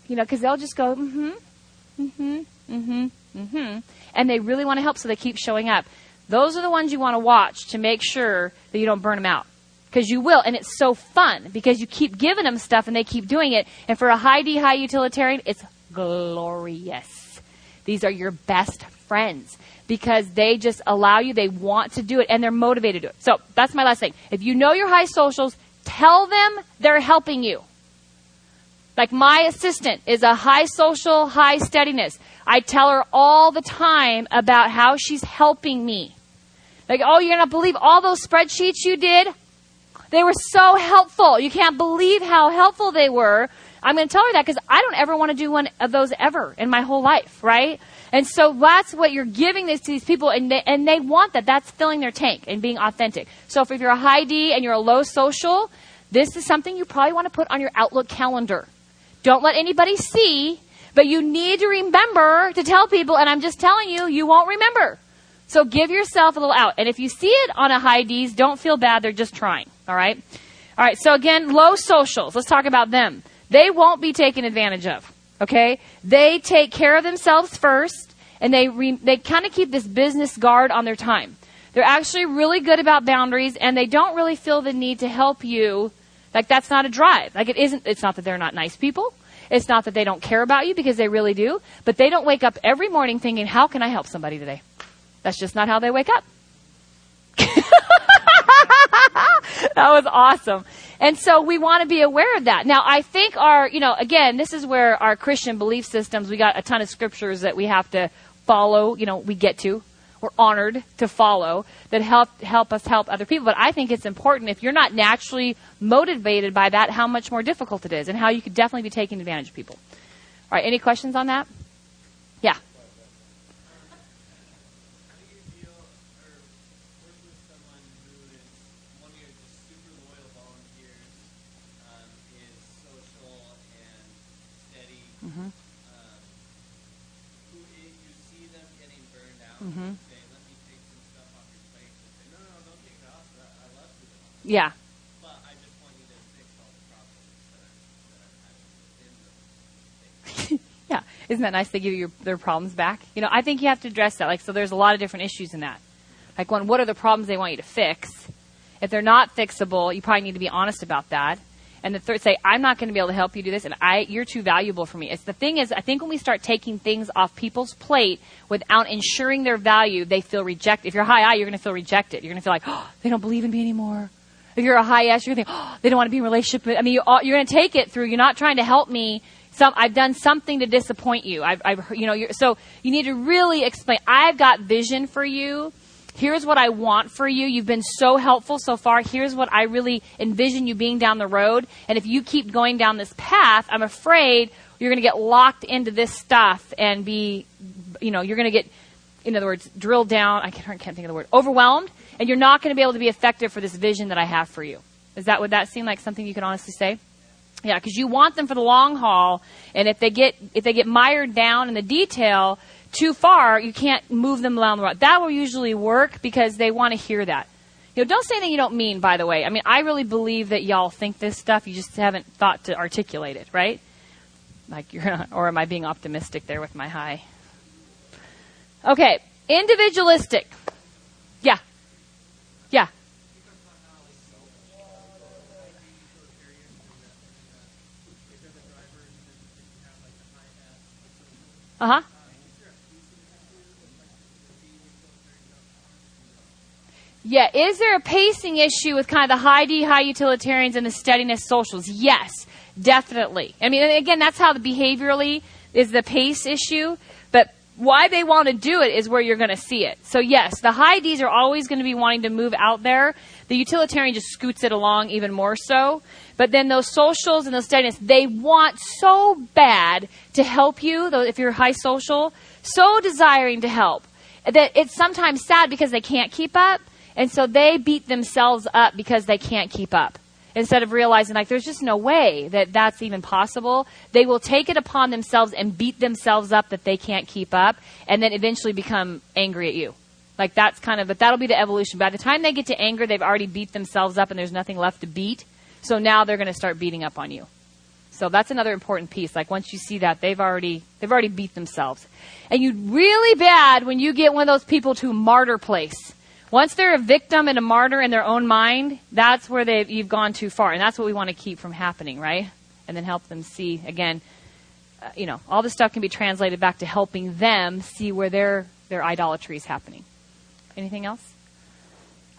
You know, because they'll just go, mm hmm, mm hmm, mm hmm, mm hmm. And they really want to help, so they keep showing up. Those are the ones you want to watch to make sure that you don't burn them out. Because you will, and it's so fun because you keep giving them stuff and they keep doing it. And for a high D, high utilitarian, it's glorious. These are your best friends because they just allow you, they want to do it, and they're motivated to do it. So that's my last thing. If you know your high socials, Tell them they're helping you. Like my assistant is a high social, high steadiness. I tell her all the time about how she's helping me. Like, oh, you're not believe all those spreadsheets you did? They were so helpful. You can't believe how helpful they were. I'm going to tell her that because I don't ever want to do one of those ever in my whole life, right? And so that's what you're giving this to these people, and they, and they want that. That's filling their tank and being authentic. So if, if you're a high D and you're a low social, this is something you probably want to put on your Outlook calendar. Don't let anybody see, but you need to remember to tell people, and I'm just telling you, you won't remember. So give yourself a little out. And if you see it on a high D's, don't feel bad. They're just trying. All right? All right. So again, low socials. Let's talk about them. They won't be taken advantage of. Okay? They take care of themselves first, and they re- they kind of keep this business guard on their time. They're actually really good about boundaries, and they don't really feel the need to help you. Like that's not a drive. Like it isn't. It's not that they're not nice people. It's not that they don't care about you because they really do. But they don't wake up every morning thinking, "How can I help somebody today?" That's just not how they wake up. that was awesome. And so we want to be aware of that. Now, I think our, you know, again, this is where our Christian belief systems, we got a ton of scriptures that we have to follow, you know, we get to we're honored to follow that help help us help other people. But I think it's important if you're not naturally motivated by that, how much more difficult it is, and how you could definitely be taking advantage of people. All right, any questions on that? Yeah. Mm-hmm. Yeah. yeah. Isn't that nice? They give you your, their problems back. You know, I think you have to address that. Like, so there's a lot of different issues in that. Like, one, what are the problems they want you to fix? If they're not fixable, you probably need to be honest about that. And the third, say, I'm not going to be able to help you do this, and I, you're too valuable for me. It's the thing is, I think when we start taking things off people's plate without ensuring their value, they feel rejected. If you're high I, you're going to feel rejected. You're going to feel like, oh, they don't believe in me anymore. If you're a high S, you're going to think, oh, they don't want to be in a relationship. I mean, you're, you're going to take it through. You're not trying to help me. Some, I've done something to disappoint you. I've, I've you know, so you need to really explain. I've got vision for you Here's what I want for you. You've been so helpful so far. Here's what I really envision you being down the road. And if you keep going down this path, I'm afraid you're going to get locked into this stuff and be, you know, you're going to get, in other words, drilled down. I can't, I can't think of the word. Overwhelmed. And you're not going to be able to be effective for this vision that I have for you. Is that, would that seem like something you can honestly say? Yeah, because you want them for the long haul, and if they get if they get mired down in the detail, too far, you can't move them along the road. That will usually work because they want to hear that. You know, don't say anything you don't mean, by the way. I mean, I really believe that y'all think this stuff. You just haven't thought to articulate it, right? Like you're, or am I being optimistic there with my high? Okay, individualistic. Yeah. Yeah. Uh huh. Yeah, is there a pacing issue with kind of the high D, high utilitarians and the steadiness socials? Yes, definitely. I mean, again, that's how the behaviorally is the pace issue, why they want to do it is where you're going to see it. So yes, the high Ds are always going to be wanting to move out there. The utilitarian just scoots it along even more so. But then those socials and those steadiness, they want so bad to help you, though if you're high social, so desiring to help that it's sometimes sad because they can't keep up and so they beat themselves up because they can't keep up. Instead of realizing, like, there's just no way that that's even possible, they will take it upon themselves and beat themselves up that they can't keep up, and then eventually become angry at you. Like, that's kind of, but that'll be the evolution. By the time they get to anger, they've already beat themselves up and there's nothing left to beat. So now they're going to start beating up on you. So that's another important piece. Like once you see that, they've already they've already beat themselves. And you really bad when you get one of those people to martyr place. Once they're a victim and a martyr in their own mind, that's where they've, you've gone too far, and that's what we want to keep from happening, right? And then help them see again. Uh, you know, all this stuff can be translated back to helping them see where their their idolatry is happening. Anything else?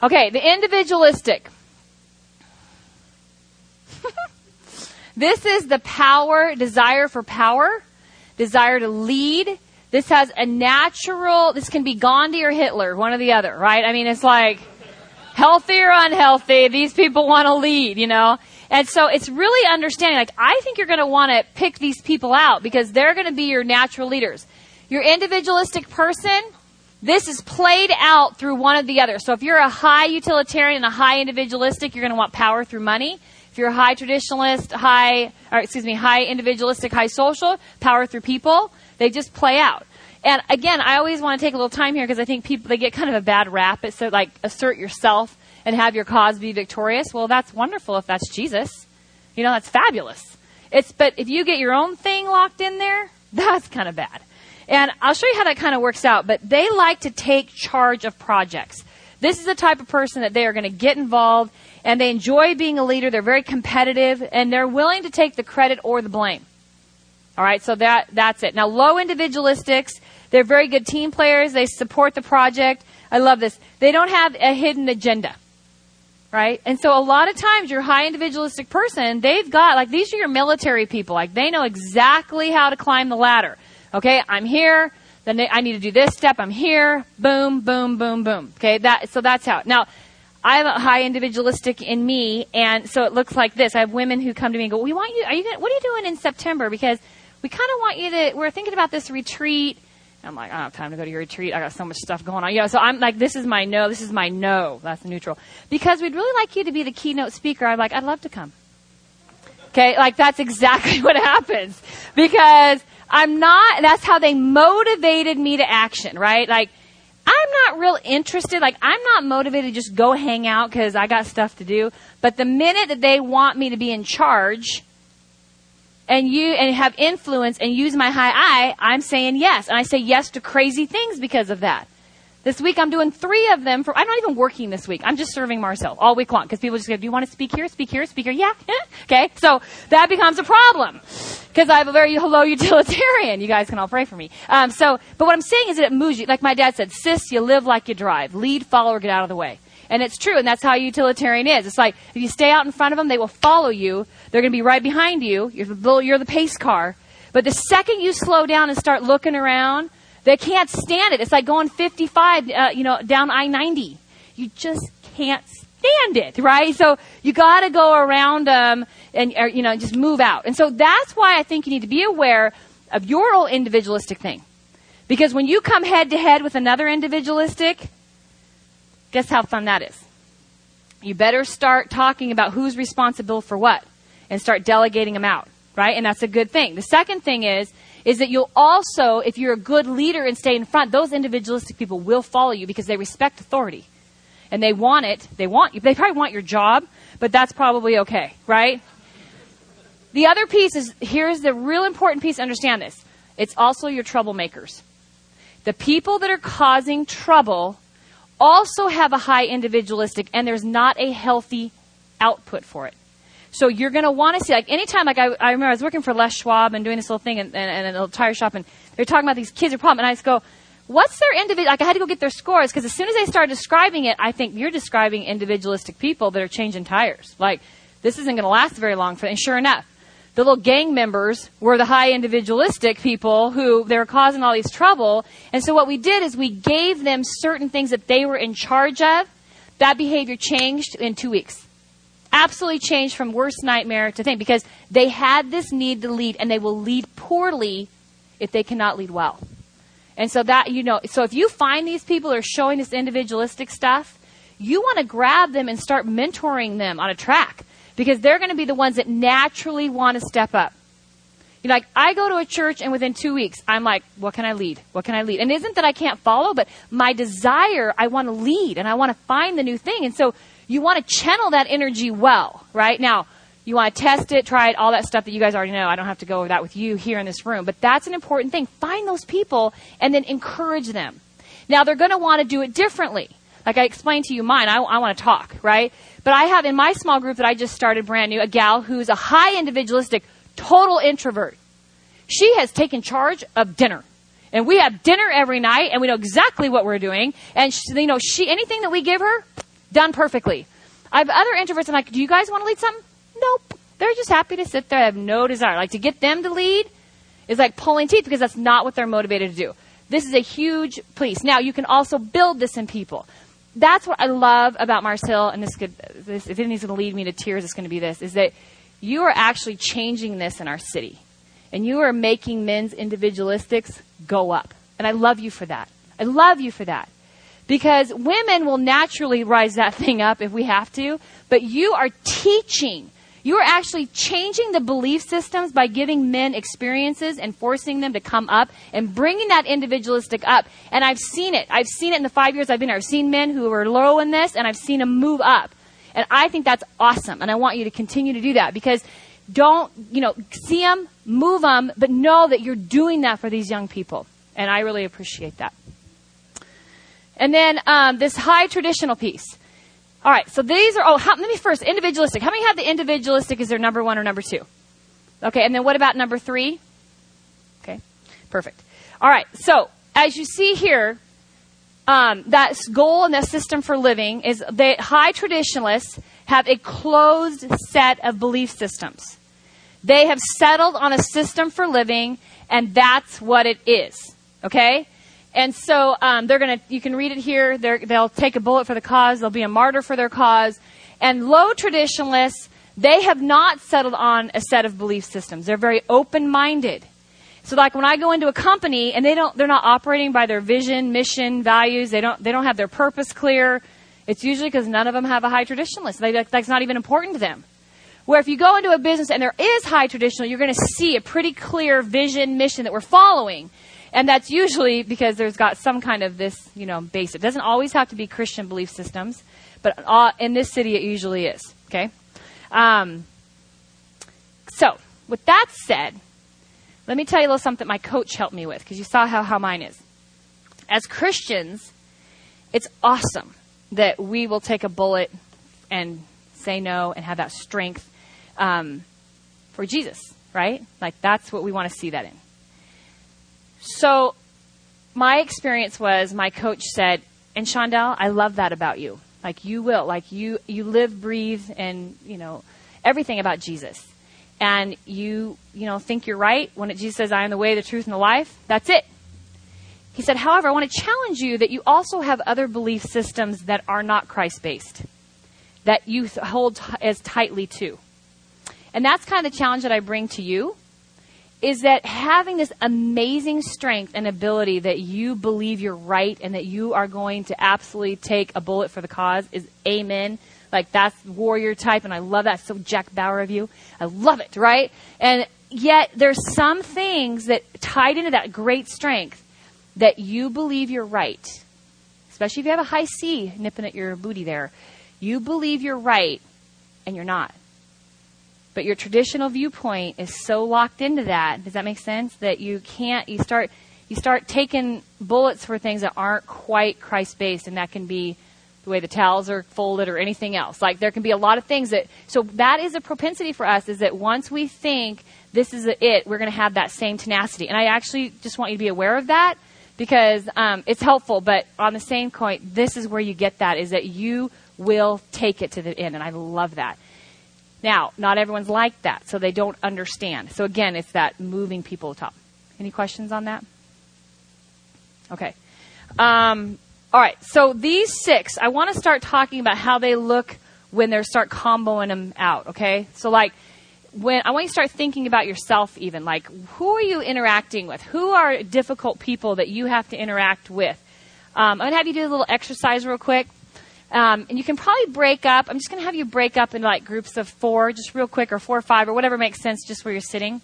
Okay, the individualistic. this is the power, desire for power, desire to lead, this has a natural, this can be Gandhi or Hitler, one or the other, right? I mean, it's like healthy or unhealthy, these people want to lead, you know? And so it's really understanding, like, I think you're going to want to pick these people out because they're going to be your natural leaders. Your individualistic person, this is played out through one or the other. So if you're a high utilitarian and a high individualistic, you're going to want power through money. If you're a high traditionalist, high, or excuse me, high individualistic, high social, power through people. They just play out. And again, I always want to take a little time here because I think people they get kind of a bad rap. It's so like assert yourself and have your cause be victorious. Well, that's wonderful if that's Jesus. You know, that's fabulous. It's but if you get your own thing locked in there, that's kind of bad. And I'll show you how that kind of works out. But they like to take charge of projects. This is the type of person that they are going to get involved and they enjoy being a leader. They're very competitive and they're willing to take the credit or the blame. All right, so that that's it. Now, low individualistics, they're very good team players. They support the project. I love this. They don't have a hidden agenda. Right? And so a lot of times your high individualistic person, they've got like these are your military people. Like they know exactly how to climb the ladder. Okay, I'm here, then I need to do this step. I'm here. Boom, boom, boom, boom. Okay, that so that's how. Now, I have a high individualistic in me, and so it looks like this. I have women who come to me and go, "We want you. Are you? Gonna, what are you doing in September? Because we kind of want you to, we're thinking about this retreat. I'm like, I don't have time to go to your retreat. I got so much stuff going on. Yeah, so I'm like, this is my no, this is my no. That's neutral. Because we'd really like you to be the keynote speaker. I'm like, I'd love to come. Okay, like that's exactly what happens. Because I'm not, that's how they motivated me to action, right? Like, I'm not real interested. Like, I'm not motivated to just go hang out because I got stuff to do. But the minute that they want me to be in charge and you and have influence and use my high I, I'm saying yes. And I say yes to crazy things because of that. This week I'm doing three of them for, I'm not even working this week. I'm just serving Mars Hill all week long because people just go, do you want to speak here, speak here, speak here? Yeah. okay. So that becomes a problem because I have a very low utilitarian. You guys can all pray for me. Um, so, but what I'm saying is that it moves you. Like my dad said, sis, you live like you drive. Lead, follow, or get out of the way. And it's true, and that's how utilitarian is. It's like if you stay out in front of them, they will follow you. They're going to be right behind you. You're the, you're the pace car. But the second you slow down and start looking around, they can't stand it. It's like going 55, uh, you know, down I-90. You just can't stand it, right? So you got to go around them and or, you know just move out. And so that's why I think you need to be aware of your own individualistic thing, because when you come head to head with another individualistic, guess how fun that is. You better start talking about who's responsible for what, and start delegating them out, right? And that's a good thing. The second thing is is that you'll also, if you're a good leader and stay in front, those individualistic people will follow you because they respect authority. And they want it. They want you. They probably want your job, but that's probably okay, right? The other piece is here's the real important piece understand this. It's also your troublemakers. The people that are causing trouble also have a high individualistic, and there's not a healthy output for it. So you're going to want to see, like, anytime, like, I, I remember I was working for Les Schwab and doing this little thing and, in, in a little tire shop, and they're talking about these kids are problem, and I just go, what's their individual, like, I had to go get their scores, because as soon as they start describing it, I think you're describing individualistic people that are changing tires. Like, this isn't going to last very long for. And sure enough, the little gang members were the high individualistic people who they were causing all these trouble. And so what we did is we gave them certain things that they were in charge of. That behavior changed in two weeks absolutely changed from worst nightmare to thing because they had this need to lead and they will lead poorly if they cannot lead well. And so that, you know, so if you find these people are showing this individualistic stuff, you want to grab them and start mentoring them on a track because they're going to be the ones that naturally want to step up. You know, like I go to a church and within two weeks I'm like, what can I lead? What can I lead? And isn't that I can't follow, but my desire, I want to lead and I want to find the new thing. And so you want to channel that energy well, right? Now, you want to test it, try it, all that stuff that you guys already know. I don't have to go over that with you here in this room, but that's an important thing. Find those people and then encourage them. Now, they're going to want to do it differently. Like I explained to you mine, I, I want to talk, right? But I have in my small group that I just started brand new, a gal who's a high individualistic, total introvert. She has taken charge of dinner. And we have dinner every night and we know exactly what we're doing. And she, you know, she, anything that we give her, done perfectly. I have other introverts. I'm like, do you guys want to lead something? Nope. They're just happy to sit there. I have no desire. Like to get them to lead is like pulling teeth because that's not what they're motivated to do. This is a huge piece. Now you can also build this in people. That's what I love about Mars Hill, and this could, this, if anything's going to lead me to tears, it's going to be this: is that you are actually changing this in our city, and you are making men's individualistics go up. And I love you for that. I love you for that. Because women will naturally rise that thing up if we have to, but you are teaching. You are actually changing the belief systems by giving men experiences and forcing them to come up and bringing that individualistic up. And I've seen it. I've seen it in the five years I've been here. I've seen men who were low in this and I've seen them move up. And I think that's awesome. And I want you to continue to do that because don't, you know, see them, move them, but know that you're doing that for these young people. And I really appreciate that. And then um, this high traditional piece. All right, so these are, oh, how, let me first, individualistic. How many have the individualistic as their number one or number two? Okay, and then what about number three? Okay, perfect. All right, so as you see here, um, that goal and that system for living is that high traditionalists have a closed set of belief systems. They have settled on a system for living, and that's what it is. Okay? And so um, they're going to, you can read it here. they will take a bullet for the cause. They'll be a martyr for their cause. And low traditionalists, they have not settled on a set of belief systems. They're very open-minded. So like when I go into a company and they don't, they're not operating by their vision, mission, values. They don't, they don't have their purpose clear. It's usually because none of them have a high traditionalist. They, that's not even important to them. Where if you go into a business and there is high traditional, you're going to see a pretty clear vision, mission that we're following. And that's usually because there's got some kind of this, you know, base. It doesn't always have to be Christian belief systems, but uh, in this city it usually is. Okay. Um, so, with that said, let me tell you a little something my coach helped me with because you saw how, how mine is. As Christians, it's awesome that we will take a bullet and say no and have that strength um, for Jesus, right? Like that's what we want to see that in. So, my experience was my coach said, and Shondell, I love that about you. Like you will, like you, you live, breathe, and you know everything about Jesus. And you, you know, think you're right when it, Jesus says, "I am the way, the truth, and the life." That's it. He said, however, I want to challenge you that you also have other belief systems that are not Christ based, that you hold as tightly to. And that's kind of the challenge that I bring to you is that having this amazing strength and ability that you believe you're right and that you are going to absolutely take a bullet for the cause is amen. Like that's warrior type and I love that. So Jack Bauer of you. I love it, right? And yet there's some things that tied into that great strength that you believe you're right, especially if you have a high C nipping at your booty there, you believe you're right and you're not. But your traditional viewpoint is so locked into that. Does that make sense? That you can't, you start, you start taking bullets for things that aren't quite Christ based, and that can be the way the towels are folded or anything else. Like there can be a lot of things that, so that is a propensity for us is that once we think this is it, we're going to have that same tenacity. And I actually just want you to be aware of that because um, it's helpful. But on the same point, this is where you get that is that you will take it to the end, and I love that. Now, not everyone's like that, so they don't understand. So again, it's that moving people to top. Any questions on that? Okay. Um, all right. So these six, I want to start talking about how they look when they start comboing them out. Okay. So like when I want you to start thinking about yourself, even like who are you interacting with? Who are difficult people that you have to interact with? Um, I'm gonna have you do a little exercise real quick, um, and you can probably break up. I'm just gonna have you break up in like groups of four, just real quick, or four or five, or whatever makes sense, just where you're sitting.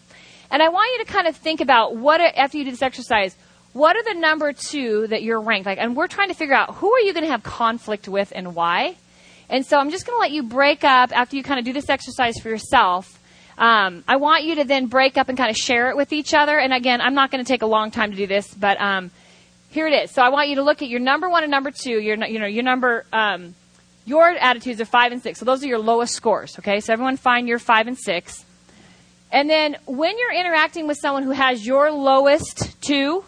And I want you to kind of think about what after you do this exercise. What are the number two that you're ranked like? And we're trying to figure out who are you going to have conflict with and why. And so I'm just going to let you break up after you kind of do this exercise for yourself um, I want you to then break up and kind of share it with each other. And again, I'm not going to take a long time to do this, but um, here it is. So I want you to look at your number one and number two. Your you know your number um, your attitudes are five and six. So those are your lowest scores. Okay, so everyone find your five and six. And then when you're interacting with someone who has your lowest two,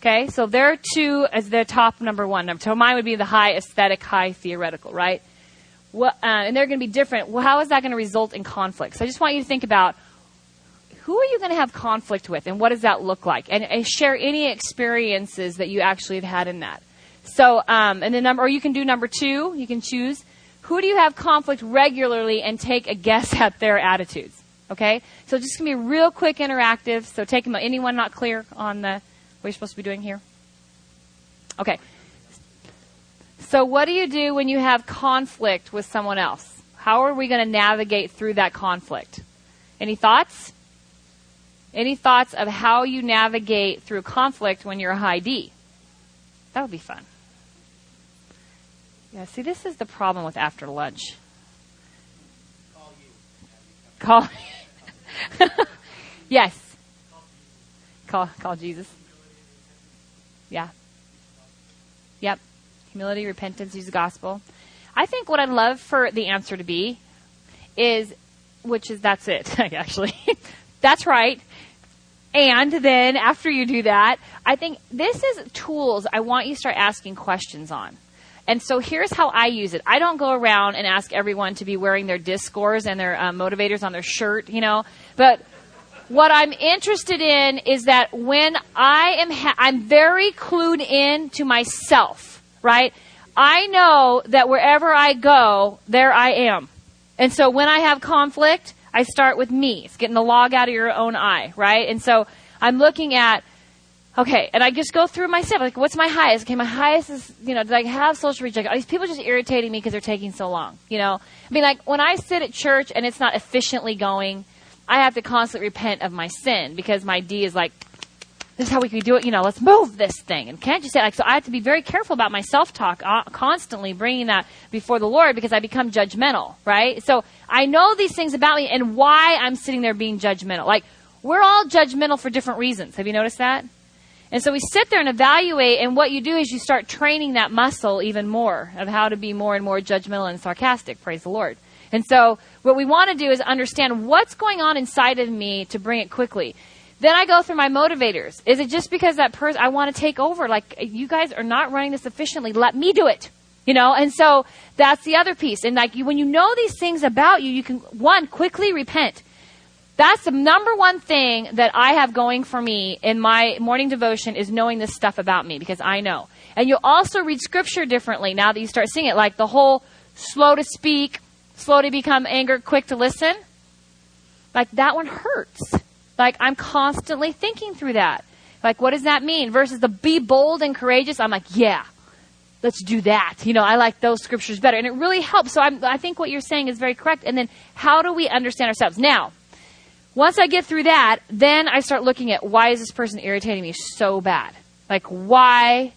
okay, so their two as their top number one. So mine would be the high aesthetic, high theoretical, right? What, uh, and they're going to be different. Well, how is that going to result in conflict? So I just want you to think about who are you going to have conflict with, and what does that look like, and, and share any experiences that you actually have had in that. So, um, and the number, or you can do number two. You can choose who do you have conflict regularly, and take a guess at their attitudes. Okay, so just gonna be real quick, interactive. So, take anyone not clear on the what you're supposed to be doing here. Okay, so, what do you do when you have conflict with someone else? How are we going to navigate through that conflict? Any thoughts? Any thoughts of how you navigate through conflict when you're a high D? That would be fun. Yeah, see, this is the problem with after lunch. Call you. Call. yes. Call, call Jesus. Yeah. Yep humility, repentance, use the gospel. I think what I'd love for the answer to be is, which is that's it, actually. That's right. And then after you do that, I think this is tools I want you to start asking questions on. And so here's how I use it. I don't go around and ask everyone to be wearing their DISC scores and their um, motivators on their shirt, you know, but what I'm interested in is that when I am, ha- I'm very clued in to myself right? I know that wherever I go, there I am. And so when I have conflict, I start with me. It's getting the log out of your own eye, right? And so I'm looking at, okay, and I just go through myself. Like, what's my highest? Okay, my highest is, you know, did I have social are these people just irritating me because they're taking so long? You know, I mean, like when I sit at church and it's not efficiently going, I have to constantly repent of my sin because my D is like, this is how we can do it. You know, let's move this thing. And can't you say like so? I have to be very careful about my self talk, uh, constantly bringing that before the Lord because I become judgmental, right? So I know these things about me and why I'm sitting there being judgmental. Like we're all judgmental for different reasons. Have you noticed that? And so we sit there and evaluate, and what you do is you start training that muscle even more of how to be more and more judgmental and sarcastic. Praise the Lord. And so what we want to do is understand what's going on inside of me to bring it quickly. Then I go through my motivators. Is it just because that person, I want to take over? Like, you guys are not running this efficiently. Let me do it. You know, and so that's the other piece. And like, you, when you know these things about you, you can, one, quickly repent. That's the number one thing that I have going for me in my morning devotion is knowing this stuff about me because I know. And you'll also read scripture differently now that you start seeing it. Like the whole slow to speak, slow to become anger, quick to listen. Like that one hurts like I'm constantly thinking through that. Like, what does that mean? Versus the be bold and courageous. I'm like, yeah, let's do that. You know, I like those scriptures better. And it really helps. So I'm, I think what you're saying is very correct. And then how do we understand ourselves? Now, once I get through that, then I start looking at why is this person irritating me so bad? Like, why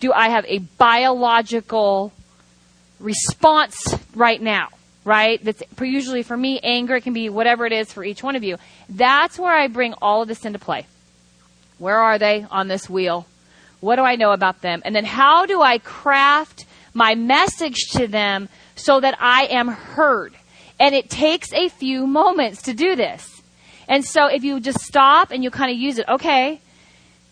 do I have a biological response right now? Right? That's usually for me, anger. It can be whatever it is for each one of you. That's where I bring all of this into play. Where are they on this wheel? What do I know about them? And then how do I craft my message to them so that I am heard? And it takes a few moments to do this. And so if you just stop and you kind of use it, okay,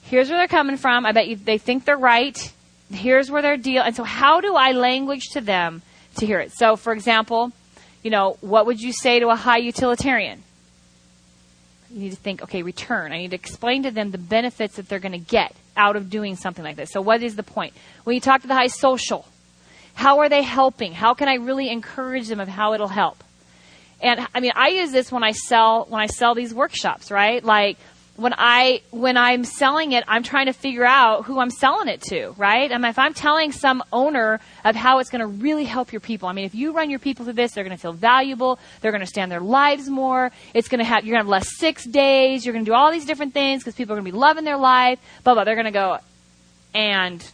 here's where they're coming from. I bet you they think they're right. Here's where they're deal. And so how do I language to them to hear it? So for example, you know, what would you say to a high utilitarian? You need to think, okay, return. I need to explain to them the benefits that they're going to get out of doing something like this. So, what is the point? When you talk to the high social, how are they helping? How can I really encourage them of how it'll help? And I mean, I use this when I sell when I sell these workshops, right? Like when I when I'm selling it, I'm trying to figure out who I'm selling it to, right? I mean, if I'm telling some owner of how it's going to really help your people, I mean, if you run your people through this, they're going to feel valuable. They're going to stand their lives more. It's going to have you're going to have less six days. You're going to do all these different things because people are going to be loving their life. Blah blah. They're going to go and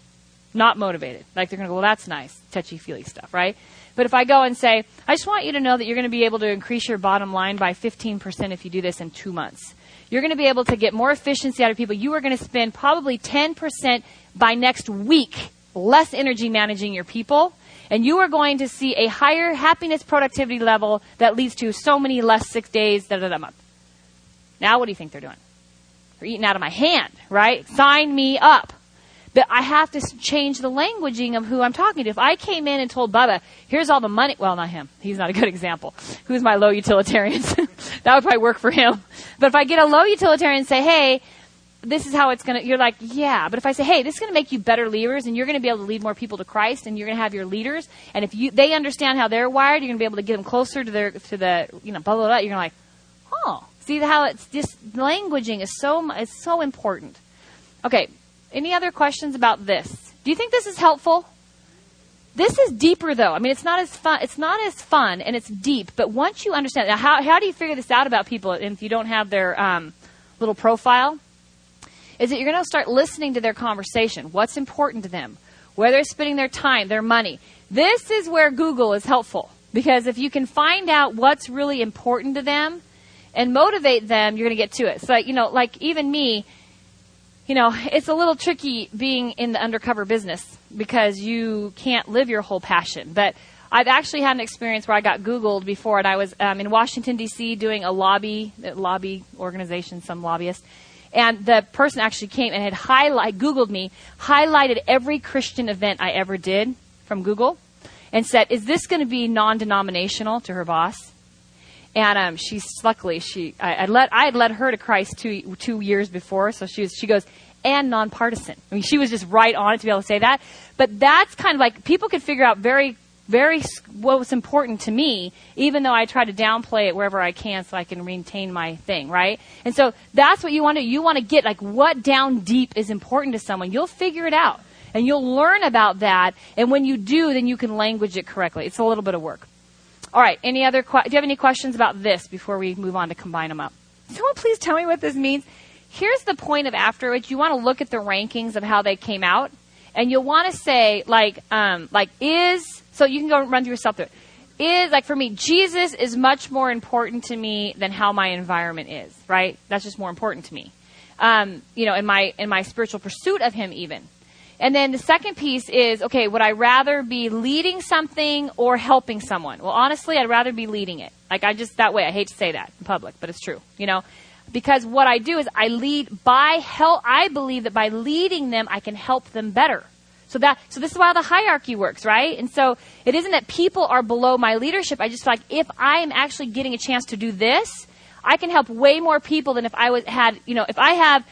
not motivated. Like they're going to go, well, that's nice, touchy feely stuff, right? But if I go and say, I just want you to know that you're going to be able to increase your bottom line by 15% if you do this in two months you're going to be able to get more efficiency out of people. You are going to spend probably 10% by next week less energy managing your people. And you are going to see a higher happiness productivity level that leads to so many less sick days, da da da month. Now what do you think they're doing? They're eating out of my hand, right? Sign me up. But I have to change the languaging of who I'm talking to. If I came in and told Bubba, here's all the money, well, not him. He's not a good example. Who's my low utilitarian? that would probably work for him. But if I get a low utilitarian and say, hey, this is how it's going to, you're like, yeah. But if I say, hey, this is going to make you better leaders and you're going to be able to lead more people to Christ and you're going to have your leaders. And if you, they understand how they're wired, you're going to be able to get them closer to their, to the, you know, blah, blah, blah. You're gonna like, oh, see how it's just, languaging is so, is so important. Okay. Any other questions about this? Do you think this is helpful? This is deeper though. I mean, it's not as fun. It's not as fun, and it's deep. But once you understand, now how how do you figure this out about people if you don't have their um, little profile? Is that you're going to start listening to their conversation. What's important to them? Where they're spending their time, their money. This is where Google is helpful because if you can find out what's really important to them and motivate them, you're going to get to it. So, you know, like even me, you know, it's a little tricky being in the undercover business because you can't live your whole passion. But I've actually had an experience where I got Googled before, and I was um, in Washington D.C. doing a lobby lobby organization, some lobbyist, and the person actually came and had highlight Googled me, highlighted every Christian event I ever did from Google, and said, "Is this going to be non-denominational?" to her boss. And um, she's luckily she I, I let I had led her to Christ two two years before, so she was she goes and nonpartisan. I mean, she was just right on it to be able to say that. But that's kind of like people could figure out very very what was important to me, even though I try to downplay it wherever I can so I can maintain my thing, right? And so that's what you want to you want to get like what down deep is important to someone. You'll figure it out. And you'll learn about that, and when you do, then you can language it correctly. It's a little bit of work. All right. Any other? Que- do you have any questions about this before we move on to combine them up? Someone please tell me what this means. here's the point of afterwards. You want to look at the rankings of how they came out, and you'll want to say like, um, like is so you can go run through yourself through. Is like for me, Jesus is much more important to me than how my environment is. Right? That's just more important to me. Um, you know, in my in my spiritual pursuit of Him, even. And then the second piece is, okay, would I rather be leading something or helping someone? Well, honestly, I'd rather be leading it. Like I just that way. I hate to say that in public, but it's true. You know, because what I do is I lead by help. I believe that by leading them, I can help them better. So that so this is why the hierarchy works, right? And so it isn't that people are below my leadership. I just feel like if I am actually getting a chance to do this, I can help way more people than if I was had you know if I have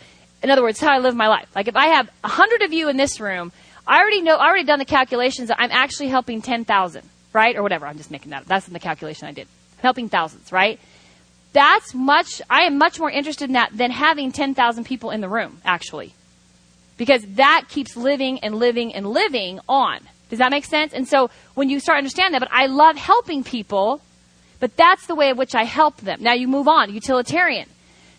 in other words, how I live my life. Like if I have a hundred of you in this room, I already know, I already done the calculations that I'm actually helping 10,000, right? Or whatever. I'm just making that up. That's in the calculation I did. helping thousands, right? That's much, I am much more interested in that than having 10,000 people in the room, actually. Because that keeps living and living and living on. Does that make sense? And so when you start understanding that, but I love helping people, but that's the way in which I help them. Now you move on, utilitarian.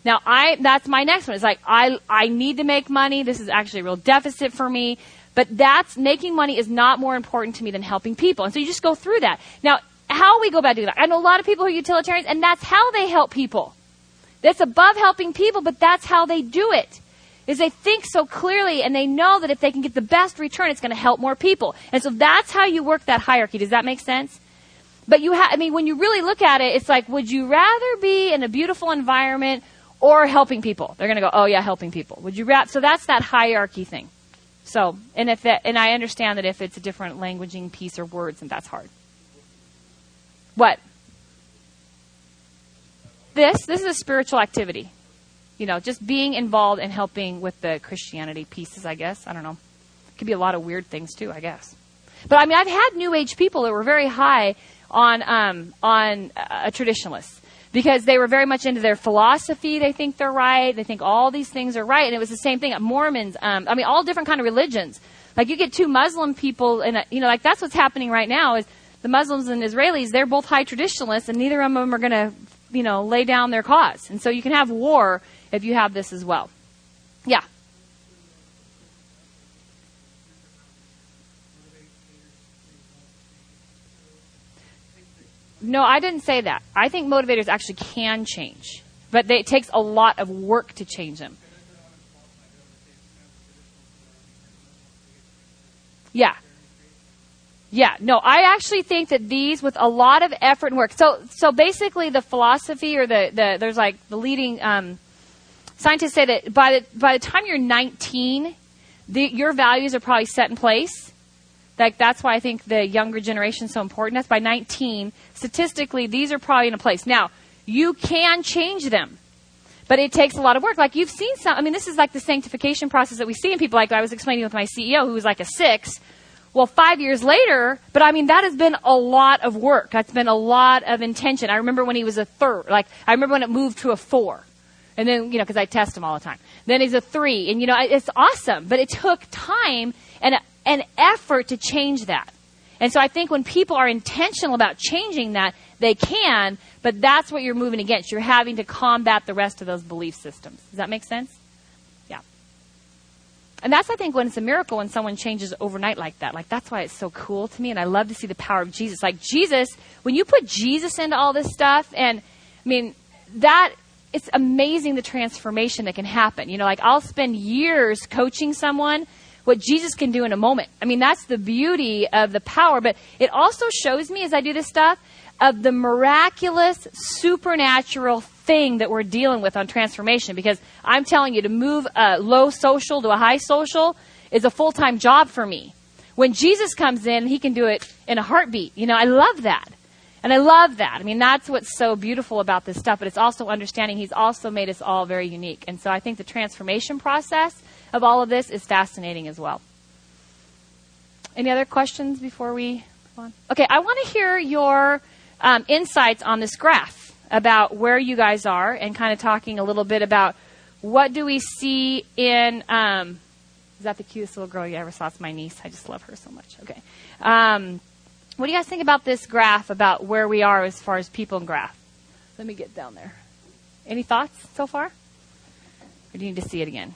Now I, that's my next one. It's like, I, I need to make money. This is actually a real deficit for me. But that's, making money is not more important to me than helping people. And so you just go through that. Now, how we go about doing that? I know a lot of people who are utilitarians and that's how they help people. That's above helping people, but that's how they do it. Is they think so clearly and they know that if they can get the best return, it's going to help more people. And so that's how you work that hierarchy. Does that make sense? But you have, I mean, when you really look at it, it's like, would you rather be in a beautiful environment or helping people. They're going to go, oh yeah, helping people. Would you wrap? So that's that hierarchy thing. So, and if that, and I understand that if it's a different languaging piece or words, and that's hard. What? This, this is a spiritual activity. You know, just being involved and helping with the Christianity pieces, I guess. I don't know. It could be a lot of weird things too, I guess. But I mean, I've had New Age people that were very high on um, on a traditionalist because they were very much into their philosophy. They think they're right. They think all these things are right. And it was the same thing. At Mormons, um, I mean, all different kind of religions. Like you get two Muslim people, and you know, like that's what's happening right now. Is the Muslims and Israelis? They're both high traditionalists, and neither of them are going to, you know, lay down their cause. And so you can have war if you have this as well. Yeah. No, I didn't say that. I think motivators actually can change, but they, it takes a lot of work to change them. Yeah. Yeah, no, I actually think that these with a lot of effort and work. So, so basically the philosophy or the, the there's like the leading, um, scientists say that by the, by the time you're 19, the, your values are probably set in place. Like that's why I think the younger generation is so important. That's by 19. Statistically, these are probably in a place. Now, you can change them, but it takes a lot of work. Like you've seen some. I mean, this is like the sanctification process that we see in people. Like I was explaining with my CEO, who was like a six. Well, five years later, but I mean, that has been a lot of work. That's been a lot of intention. I remember when he was a third. Like I remember when it moved to a four. And then, you know, because I test him all the time. Then he's a three. And, you know, it's awesome. But it took time and an effort to change that. And so I think when people are intentional about changing that, they can, but that's what you're moving against. You're having to combat the rest of those belief systems. Does that make sense? Yeah. And that's, I think, when it's a miracle when someone changes overnight like that. Like, that's why it's so cool to me, and I love to see the power of Jesus. Like, Jesus, when you put Jesus into all this stuff, and, I mean, that, it's amazing the transformation that can happen. You know, like, I'll spend years coaching someone what Jesus can do in a moment. I mean, that's the beauty of the power, but it also shows me as I do this stuff of the miraculous, supernatural thing that we're dealing with on transformation because I'm telling you to move a low social to a high social is a full-time job for me. When Jesus comes in, he can do it in a heartbeat. You know, I love that. And I love that. I mean, that's what's so beautiful about this stuff, but it's also understanding he's also made us all very unique. And so I think the transformation process of all of this is fascinating as well. Any other questions before we move on? Okay, I want to hear your um, insights on this graph about where you guys are and kind of talking a little bit about what do we see in. Um, is that the cutest little girl you ever saw? It's my niece. I just love her so much. Okay. Um, what do you guys think about this graph about where we are as far as people and graph? Let me get down there. Any thoughts so far? Or do you need to see it again?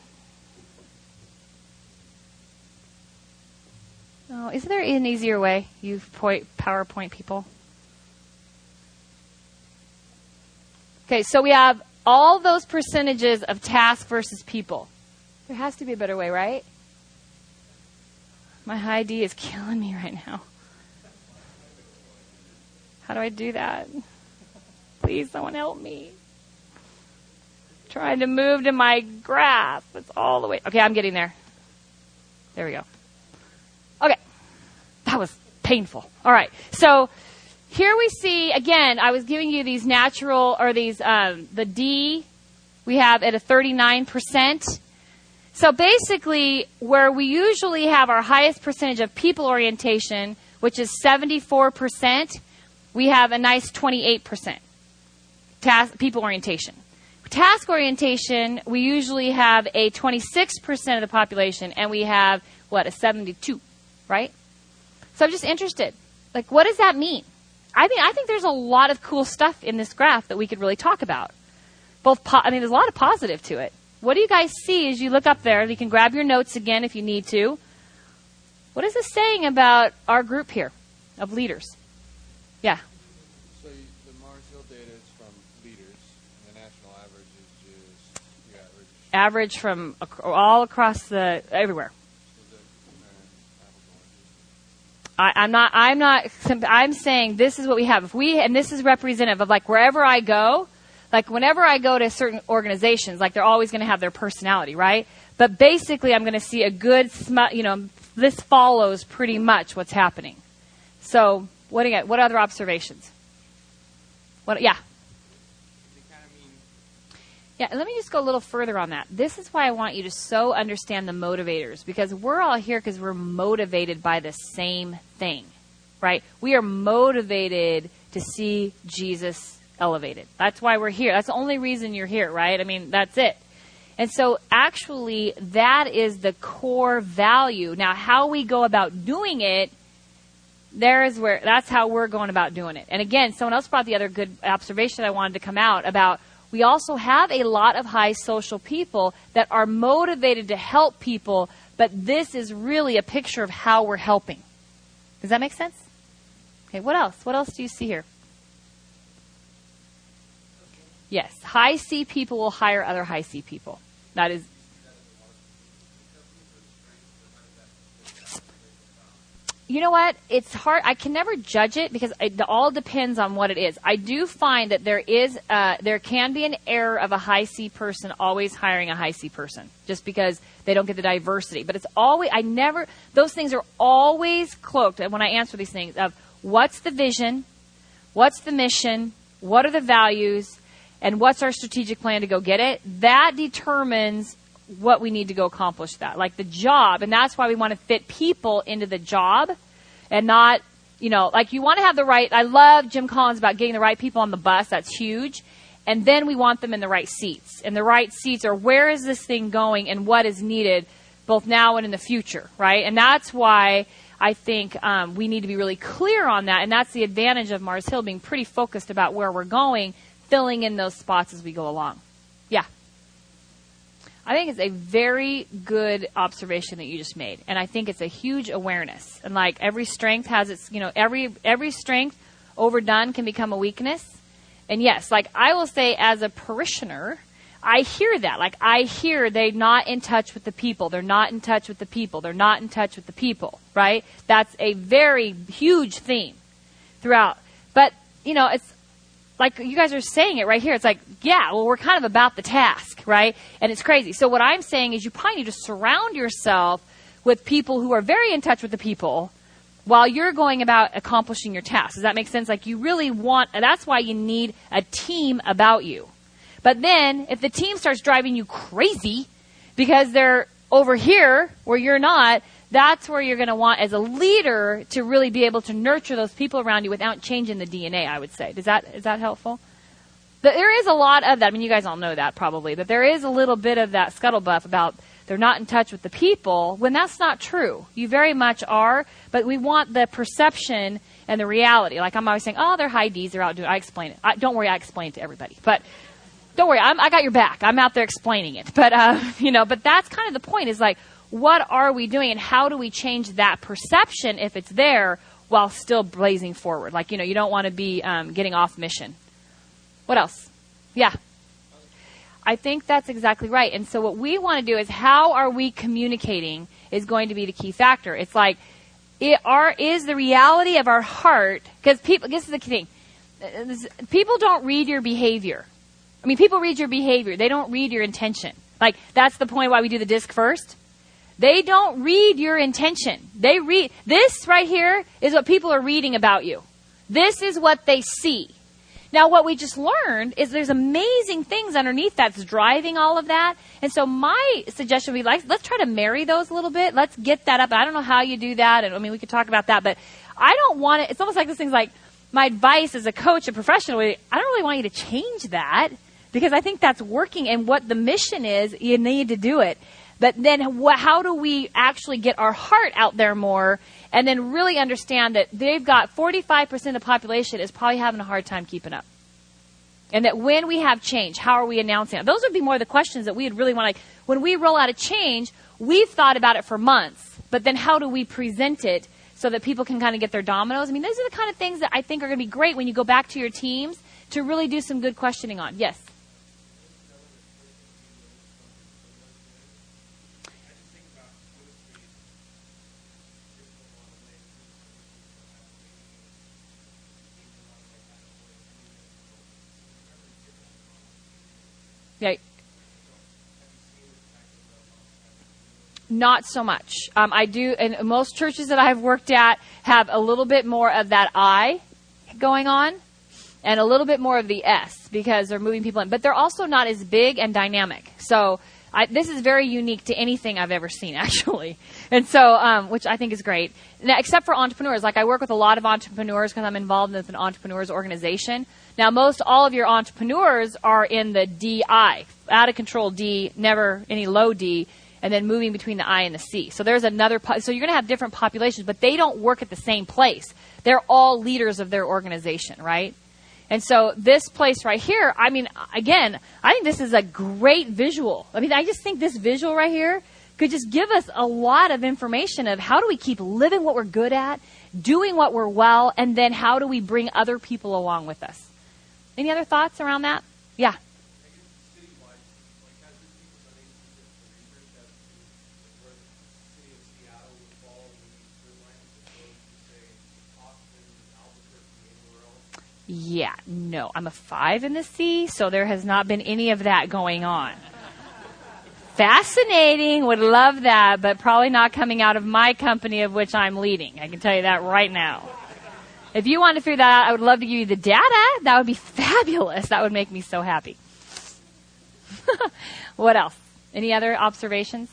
Oh, is there an easier way, you PowerPoint people? Okay, so we have all those percentages of task versus people. There has to be a better way, right? My high D is killing me right now. How do I do that? Please, someone help me. Trying to move to my graph. It's all the way. Okay, I'm getting there. There we go. That was painful. All right. So here we see, again, I was giving you these natural, or these, um, the D, we have at a 39%. So basically, where we usually have our highest percentage of people orientation, which is 74%, we have a nice 28% task, people orientation. Task orientation, we usually have a 26% of the population, and we have, what, a 72, right? So I'm just interested. Like, what does that mean? I mean, I think there's a lot of cool stuff in this graph that we could really talk about. Both, po- I mean, there's a lot of positive to it. What do you guys see as you look up there? You can grab your notes again if you need to. What is this saying about our group here of leaders? Yeah. So you, the Mars Hill data is from leaders, and the national average is just the average. Average from ac- all across the everywhere. So the, uh, apples and oranges. I, I'm not. I'm not. I'm saying this is what we have. If we and this is representative of like wherever I go, like whenever I go to certain organizations, like they're always going to have their personality, right? But basically, I'm going to see a good, sm- you know, this follows pretty much what's happening. So, what again? What other observations? What? Yeah. They kind of mean Yeah, let me just go a little further on that. This is why I want you to so understand the motivators because we're all here because we're motivated by the same thing, right? We are motivated to see Jesus elevated. That's why we're here. That's the only reason you're here, right? I mean, that's it. And so, actually, that is the core value. Now, how we go about doing it, there is where that's how we're going about doing it. And again, someone else brought the other good observation I wanted to come out about. We also have a lot of high social people that are motivated to help people, but this is really a picture of how we're helping. Does that make sense? Okay, what else? What else do you see here? Yes, high C people will hire other high C people. That is you know what? It's hard. I can never judge it because it all depends on what it is. I do find that there is, uh, there can be an error of a high C person always hiring a high C person just because they don't get the diversity. But it's always, I never, those things are always cloaked And when I answer these things of what's the vision, what's the mission, what are the values, and what's our strategic plan to go get it. That determines what we need to go accomplish that. Like the job, and that's why we want to fit people into the job and not, you know, like you want to have the right, I love Jim Collins about getting the right people on the bus. That's huge. And then we want them in the right seats. And the right seats are where is this thing going and what is needed both now and in the future, right? And that's why I think um, we need to be really clear on that. And that's the advantage of Mars Hill being pretty focused about where we're going, filling in those spots as we go along. I think it's a very good observation that you just made, and I think it's a huge awareness. And like every strength has its, you know, every every strength overdone can become a weakness. And yes, like I will say, as a parishioner, I hear that. Like I hear they're not in touch with the people. They're not in touch with the people. They're not in touch with the people. Right? That's a very huge theme throughout. But you know, it's like you guys are saying it right here. It's like, yeah, well, we're kind of about the task, right? And it's crazy. So what I'm saying is you probably need to surround yourself with people who are very in touch with the people while you're going about accomplishing your task. Does that make sense? Like you really want, that's why you need a team about you. But then if the team starts driving you crazy because they're over here where you're not, that's where you're going to want as a leader to really be able to nurture those people around you without changing the DNA, I would say. Does that, is that helpful? But there is a lot of that. I mean, you guys all know that probably, but there is a little bit of that scuttlebuff about they're not in touch with the people when that's not true. You very much are, but we want the perception and the reality. Like I'm always saying, oh, they're high D's, they're out doing. I explain it. I, don't worry, I explain it to everybody. But don't worry, I'm, I got your back. I'm out there explaining it. But, uh, you know, but that's kind of the point is like, what are we doing and how do we change that perception if it's there while still blazing forward? Like, you know, you don't want to be um, getting off mission. What else? Yeah. I think that's exactly right. And so what we want to do is how are we communicating is going to be the key factor. It's like, it are, is the reality of our heart, because people, this is the thing. People don't read your behavior. I mean, people read your behavior. They don't read your intention. Like, that's the point why we do the DISC first. They don't read your intention. They read, this right here is what people are reading about you. This is what they see. Now, what we just learned is there's amazing things underneath that's driving all of that. And so my suggestion would be like, let's try to marry those a little bit. Let's get that up. I don't know how you do that. And I mean, we could talk about that, but I don't want it. It's almost like this thing's like my advice as a coach and professional. I don't really want you to change that because I think that's working and what the mission is, you need to do it. But then how do we actually get our heart out there more and then really understand that they've got 45% of the population is probably having a hard time keeping up. And that when we have change, how are we announcing it? Those would be more the questions that we would really want. Like when we roll out a change, we've thought about it for months, but then how do we present it so that people can kind of get their dominoes? I mean, those are the kind of things that I think are going to be great when you go back to your teams to really do some good questioning on. Yes. Yeah. Not so much. Um, I do, and most churches that I've worked at have a little bit more of that I going on and a little bit more of the S because they're moving people in. But they're also not as big and dynamic. So I, this is very unique to anything I've ever seen, actually. And so, um, which I think is great. Now, except for entrepreneurs, like I work with a lot of entrepreneurs because I'm involved with an entrepreneurs organization. Now, most all of your entrepreneurs are in the DI, out of control D, never any low D, and then moving between the I and the C. So there's another, po- so you're going to have different populations, but they don't work at the same place. They're all leaders of their organization, right? And so this place right here, I mean, again, I think this is a great visual. I mean, I just think this visual right here could just give us a lot of information of how do we keep living what we're good at, doing what we're well, and then how do we bring other people along with us. Any other thoughts around that? Yeah. Yeah, no. I'm a five in the C, so there has not been any of that going on. Fascinating, would love that, but probably not coming out of my company of which I'm leading. I can tell you that right now. If you want to figure that out, I would love to give you the data. That would be fabulous. That would make me so happy. what else? Any other observations?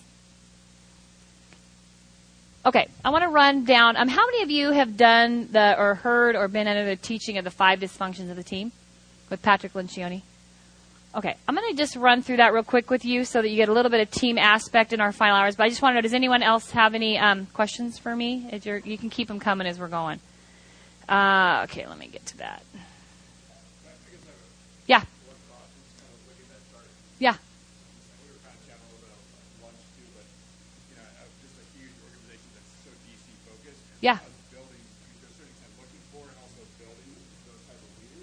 Okay, I want to run down. Um, how many of you have done the or heard or been under the teaching of the five dysfunctions of the team with Patrick Lencioni? Okay, I'm going to just run through that real quick with you so that you get a little bit of team aspect in our final hours. But I just want to know: Does anyone else have any um, questions for me? you can keep them coming as we're going. Uh, okay, let me get to that. Yeah. Yeah. Yeah.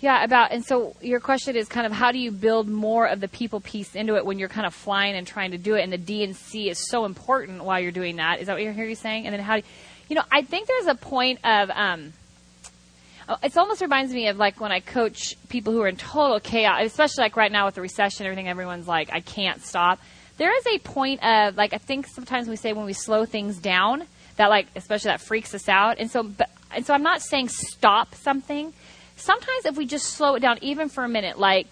Yeah, about and so your question is kind of how do you build more of the people piece into it when you're kind of flying and trying to do it, and the D and C is so important while you're doing that. Is that what you're hearing you saying? And then how do you, you know? I think there's a point of um, Oh, it almost reminds me of like when I coach people who are in total chaos, especially like right now with the recession, everything. Everyone's like, I can't stop. There is a point of like I think sometimes we say when we slow things down that like especially that freaks us out, and so but and so I'm not saying stop something. Sometimes if we just slow it down even for a minute, like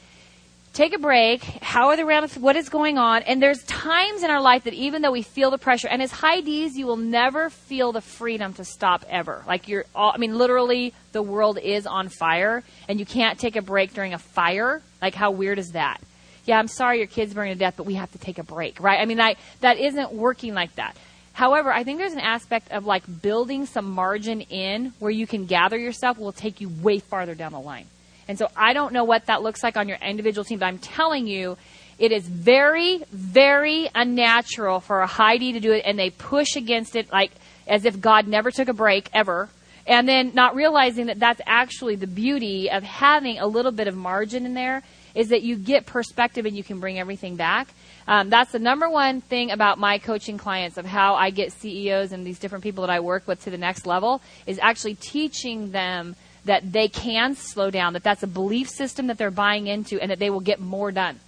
take a break. How are the ramifications? What is going on? And there's times in our life that even though we feel the pressure, and as high D's, you will never feel the freedom to stop ever. Like you're, all, I mean, literally, the world is on fire, and you can't take a break during a fire. Like, how weird is that? Yeah, I'm sorry your kid's burning to death, but we have to take a break, right? I mean, that that isn't working like that. However, I think there's an aspect of like building some margin in where you can gather yourself will take you way farther down the line. And so I don't know what that looks like on your individual team, but I'm telling you, it is very, very unnatural for a D to do it, and they push against it like as if God never took a break ever. And then not realizing that that's actually the beauty of having a little bit of margin in there is that you get perspective and you can bring everything back. Um, that's the number one thing about my coaching clients of how I get CEOs and these different people that I work with to the next level is actually teaching them that they can slow down, that that's a belief system that they're buying into, and that they will get more done.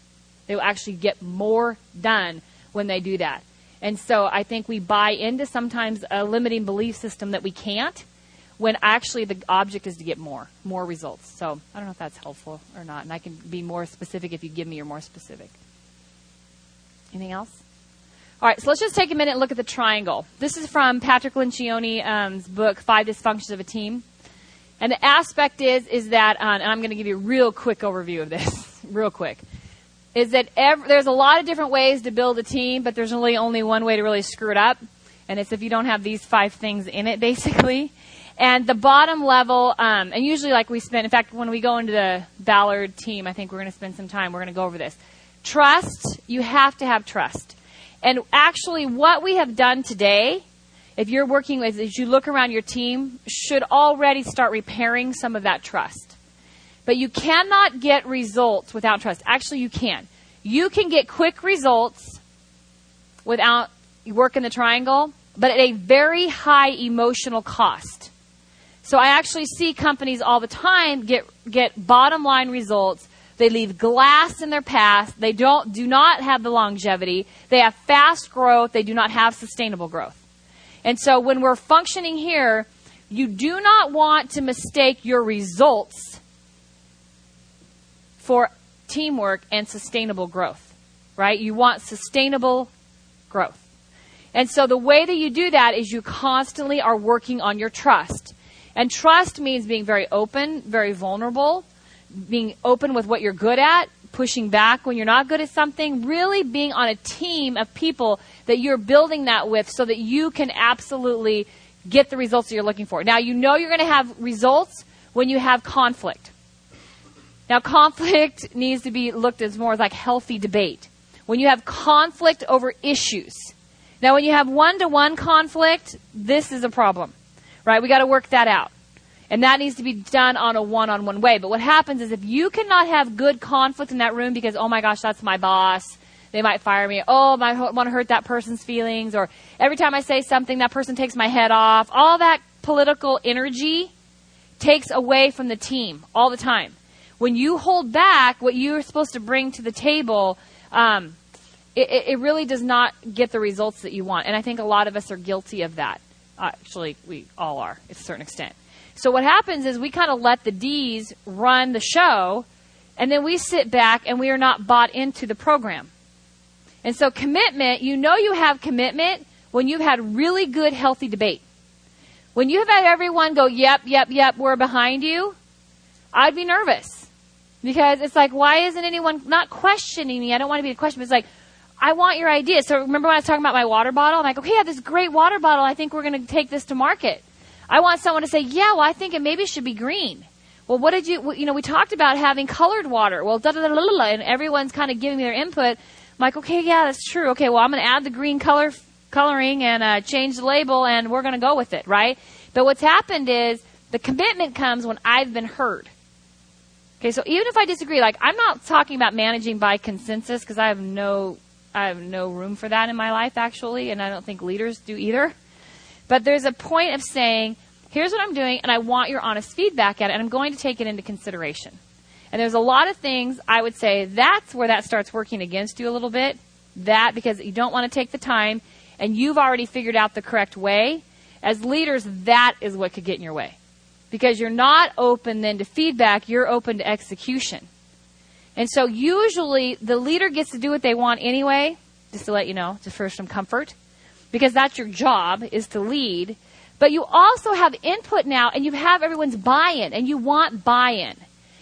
They will actually get more done when they do that. And so I think we buy into sometimes a limiting belief system that we can't when actually the object is to get more, more results. So I don't know if that's helpful or not. And I can be more specific if you give me your more specific. Anything else? All right, so let's just take a minute and look at the triangle. This is from Patrick Lencioni's um, book, Five Dysfunctions of a Team. And the aspect is, is that, uh, and I'm going to give you a real quick overview of this, real quick, is that every, there's a lot of different ways to build a team, but there's really only one way to really screw it up, and it's if you don't have these five things in it, basically. And the bottom level, um, and usually like we spend, in fact, when we go into the Ballard team, I think we're going to spend some time, we're going to go over this. Trust, you have to have trust. And actually, what we have done today if you're working with, as you look around your team, should already start repairing some of that trust. But you cannot get results without trust. Actually, you can. You can get quick results without working the triangle, but at a very high emotional cost. So I actually see companies all the time get get bottom line results. They leave glass in their path. They don't do not have the longevity. They have fast growth. They do not have sustainable growth. And so when we're functioning here, you do not want to mistake your results for teamwork and sustainable growth, right? You want sustainable growth. And so the way that you do that is you constantly are working on your trust. And trust means being very open, very vulnerable, being open with what you're good at, pushing back when you're not good at something, really being on a team of people that you're building that with so that you can absolutely get the results that you're looking for. Now, you know you're going to have results when you have conflict. Now, conflict needs to be looked as more like healthy debate. When you have conflict over issues. Now, when you have one to one conflict, this is a problem, right? We got to work that out. And that needs to be done on a one on one way. But what happens is if you cannot have good conflict in that room because, oh my gosh, that's my boss, they might fire me. Oh, I want to hurt that person's feelings. Or every time I say something, that person takes my head off. All that political energy takes away from the team all the time. When you hold back what you're supposed to bring to the table, um, it, it really does not get the results that you want. And I think a lot of us are guilty of that. Actually, we all are, to a certain extent. So what happens is we kind of let the D's run the show, and then we sit back and we are not bought into the program. And so commitment, you know you have commitment when you've had really good, healthy debate. When you have had everyone go, yep, yep, yep, we're behind you, I'd be nervous. Because it's like, why isn't anyone not questioning me? I don't want to be a question, but it's like, I want your idea. So remember when I was talking about my water bottle? I'm like, okay, I have this great water bottle. I think we're going to take this to market. I want someone to say, yeah, well, I think it maybe should be green. Well, what did you, you know, we talked about having colored water. Well, da da da da da, and everyone's kind of giving me their input. I'm like, okay, yeah, that's true. Okay, well, I'm going to add the green color, coloring and uh, change the label, and we're going to go with it, right? But what's happened is the commitment comes when I've been heard. Okay, so even if I disagree, like I'm not talking about managing by consensus because I have no, I have no room for that in my life actually, and I don't think leaders do either. But there's a point of saying, here's what I'm doing, and I want your honest feedback at it, and I'm going to take it into consideration. And there's a lot of things I would say that's where that starts working against you a little bit. That because you don't want to take the time and you've already figured out the correct way. As leaders, that is what could get in your way. Because you're not open then to feedback, you're open to execution. And so usually the leader gets to do what they want anyway, just to let you know, just for some comfort, because that's your job is to lead. But you also have input now and you have everyone's buy-in and you want buy-in.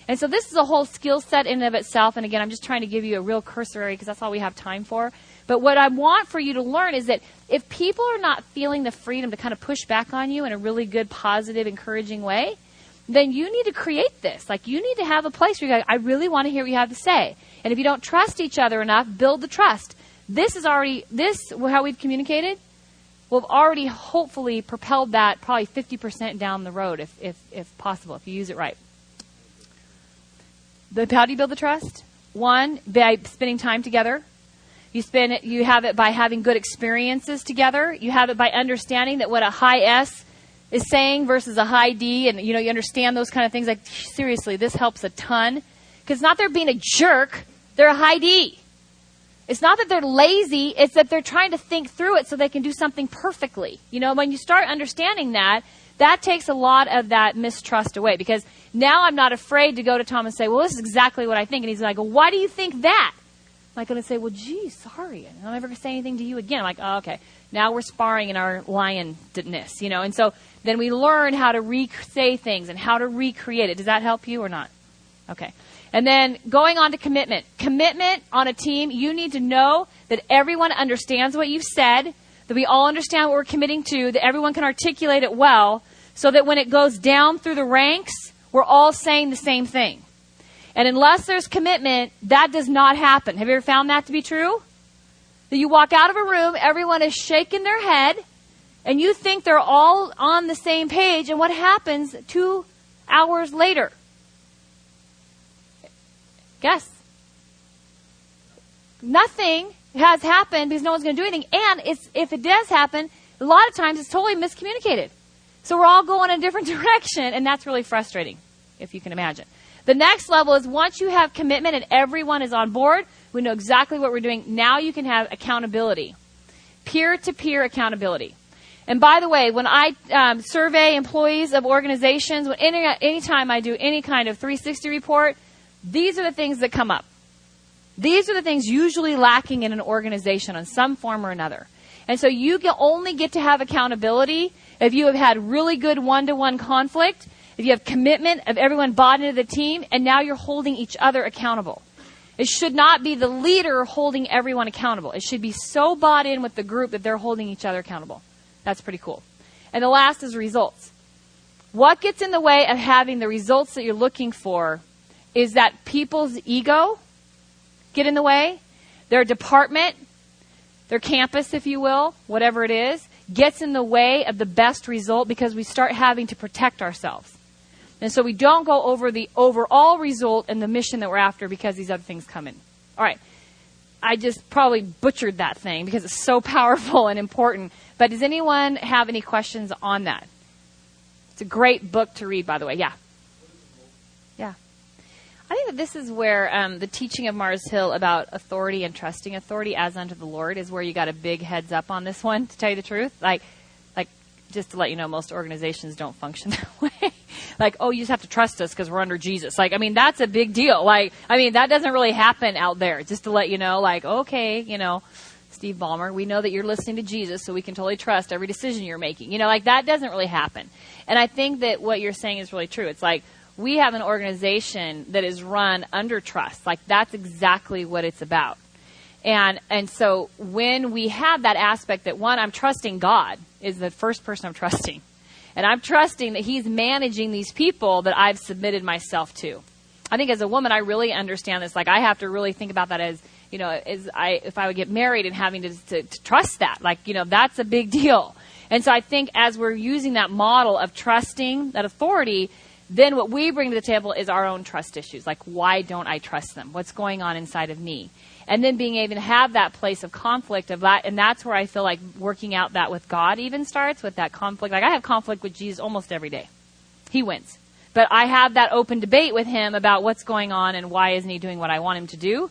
And so this is a whole skill set in and of itself. And again, I'm just trying to give you a real cursory because that's all we have time for. But what I want for you to learn is that if people are not feeling the freedom to kind of push back on you in a really good, positive, encouraging way, then you need to create this. Like you need to have a place where you go, I really want to hear what you have to say. And if you don't trust each other enough, build the trust. This is already this how we've communicated. We've already hopefully propelled that probably 50% down the road if, if, if possible, if you use it right. The, how do you build the trust? One, by spending time together. You spend it, you have it by having good experiences together. You have it by understanding that what a high S is saying versus a high D, and you know you understand those kind of things. Like seriously, this helps a ton because not they're being a jerk; they're a high D. It's not that they're lazy; it's that they're trying to think through it so they can do something perfectly. You know, when you start understanding that, that takes a lot of that mistrust away because now I'm not afraid to go to Tom and say, "Well, this is exactly what I think," and he's like, "Why do you think that?" I'm like going to say, "Well, gee, sorry, I'm never going to say anything to you again." I'm like, "Oh, okay." Now we're sparring in our lionness, you know, and so then we learn how to re say things and how to recreate it. Does that help you or not? Okay. And then going on to commitment. Commitment on a team, you need to know that everyone understands what you've said, that we all understand what we're committing to, that everyone can articulate it well, so that when it goes down through the ranks, we're all saying the same thing. And unless there's commitment, that does not happen. Have you ever found that to be true? That you walk out of a room, everyone is shaking their head, and you think they're all on the same page, and what happens two hours later? Guess. Nothing has happened because no one's going to do anything. And if it does happen, a lot of times it's totally miscommunicated. So we're all going in a different direction, and that's really frustrating, if you can imagine. The next level is once you have commitment and everyone is on board, we know exactly what we're doing. Now you can have accountability, peer to peer accountability. And by the way, when I um, survey employees of organizations, when any anytime I do any kind of 360 report, these are the things that come up. These are the things usually lacking in an organization on some form or another. And so you can only get to have accountability if you have had really good one-to-one conflict, if you have commitment of everyone bought into the team, and now you're holding each other accountable. It should not be the leader holding everyone accountable. It should be so bought in with the group that they're holding each other accountable. That's pretty cool. And the last is results. What gets in the way of having the results that you're looking for is that people's ego get in the way, their department, their campus, if you will, whatever it is, gets in the way of the best result because we start having to protect ourselves. And so we don't go over the overall result and the mission that we're after because these other things come in. All right. I just probably butchered that thing because it's so powerful and important. But does anyone have any questions on that? It's a great book to read, by the way. Yeah. Yeah. I think that this is where um, the teaching of Mars Hill about authority and trusting authority as unto the Lord is where you got a big heads up on this one, to tell you the truth. Like, like just to let you know, most organizations don't function that way. like, oh, you just have to trust us because we're under Jesus. Like, I mean, that's a big deal. Like, I mean, that doesn't really happen out there. Just to let you know, like, okay, you know, Steve Ballmer, we know that you're listening to Jesus, so we can totally trust every decision you're making. You know, like that doesn't really happen. And I think that what you're saying is really true. It's like we have an organization that is run under trust. Like that's exactly what it's about. And and so when we have that aspect that one, I'm trusting God is the first person I'm trusting. And I'm trusting that He's managing these people that I've submitted myself to. I think as a woman, I really understand this. Like, I have to really think about that as, you know, as I, if I would get married and having to, to, to trust that, like, you know, that's a big deal. And so I think as we're using that model of trusting that authority, then what we bring to the table is our own trust issues. Like, why don't I trust them? What's going on inside of me? And then being able to have that place of conflict of that, and that's where I feel like working out that with God even starts with that conflict. Like I have conflict with Jesus almost every day. He wins. But I have that open debate with him about what's going on and why isn't he doing what I want him to do.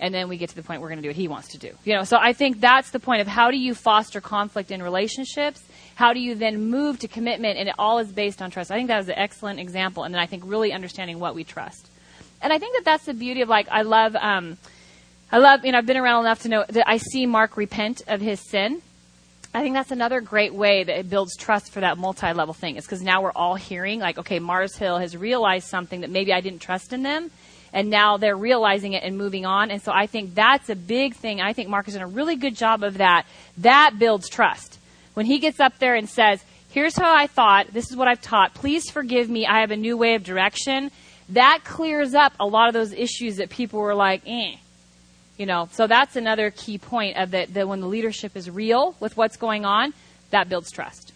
And then we get to the point we're going to do what he wants to do. You know, so I think that's the point of how do you foster conflict in relationships? How do you then move to commitment? And it all is based on trust. I think that was an excellent example. And then I think really understanding what we trust. And I think that that's the beauty of like I love um, I love you know I've been around enough to know that I see Mark repent of his sin. I think that's another great way that it builds trust for that multi-level thing. Is because now we're all hearing like, okay, Mars Hill has realized something that maybe I didn't trust in them, and now they're realizing it and moving on. And so I think that's a big thing. I think Mark has done a really good job of that. That builds trust. When he gets up there and says, "Here's how I thought. This is what I've taught. Please forgive me. I have a new way of direction." That clears up a lot of those issues that people were like, "eh." You know, so that's another key point of that, that when the leadership is real with what's going on, that builds trust.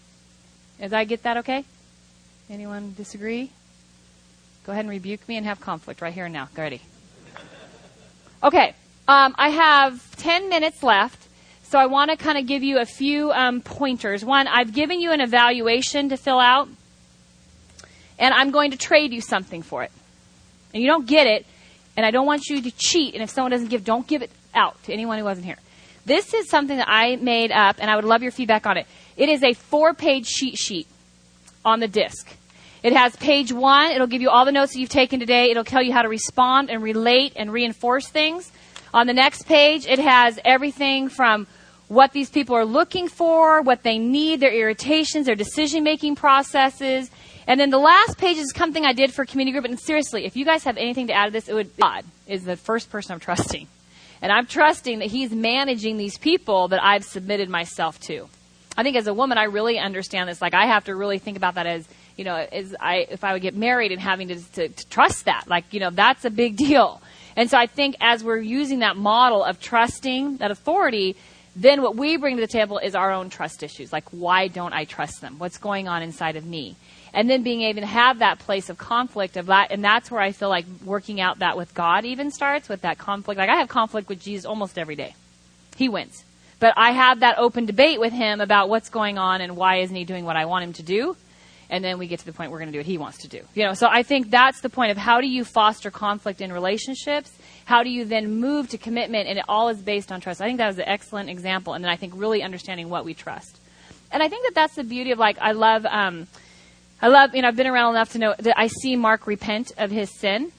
Did I get that okay? Anyone disagree? Go ahead and rebuke me and have conflict right here and now. Go ready. Okay, um, I have 10 minutes left, so I want to kind of give you a few um, pointers. One, I've given you an evaluation to fill out, and I'm going to trade you something for it. And you don't get it and I don't want you to cheat. And if someone doesn't give, don't give it out to anyone who wasn't here. This is something that I made up, and I would love your feedback on it. It is a four page cheat sheet on the DISC. It has page one. It'll give you all the notes that you've taken today. It'll tell you how to respond and relate and reinforce things. On the next page, it has everything from what these people are looking for, what they need, their irritations, their decision making processes, and then the last page is something I did for community group. And seriously, if you guys have anything to add to this, it would God is the first person I'm trusting. And I'm trusting that he's managing these people that I've submitted myself to. I think as a woman, I really understand this. Like I have to really think about that as, you know, as I, if I would get married and having to, to, to trust that, like, you know, that's a big deal. And so I think as we're using that model of trusting that authority, then what we bring to the table is our own trust issues. Like, why don't I trust them? What's going on inside of me? And then being able to have that place of conflict of that and that's where i feel like working out that with god even starts with that conflict. Like i have conflict with jesus almost every day. He wins. But i have that open debate with him about what's going on and why isn't he doing what i want him to do? And then we get to the point we're going to do what he wants to do. You know so i think that's the point of how do you foster conflict in relationships? How do you then move to commitment and it all is based on trust? I think that was an excellent example and then i think really understanding what we trust. And i think that that's the beauty of like i love um, I love, you know, I've been around enough to know that I see Mark repent of his sin.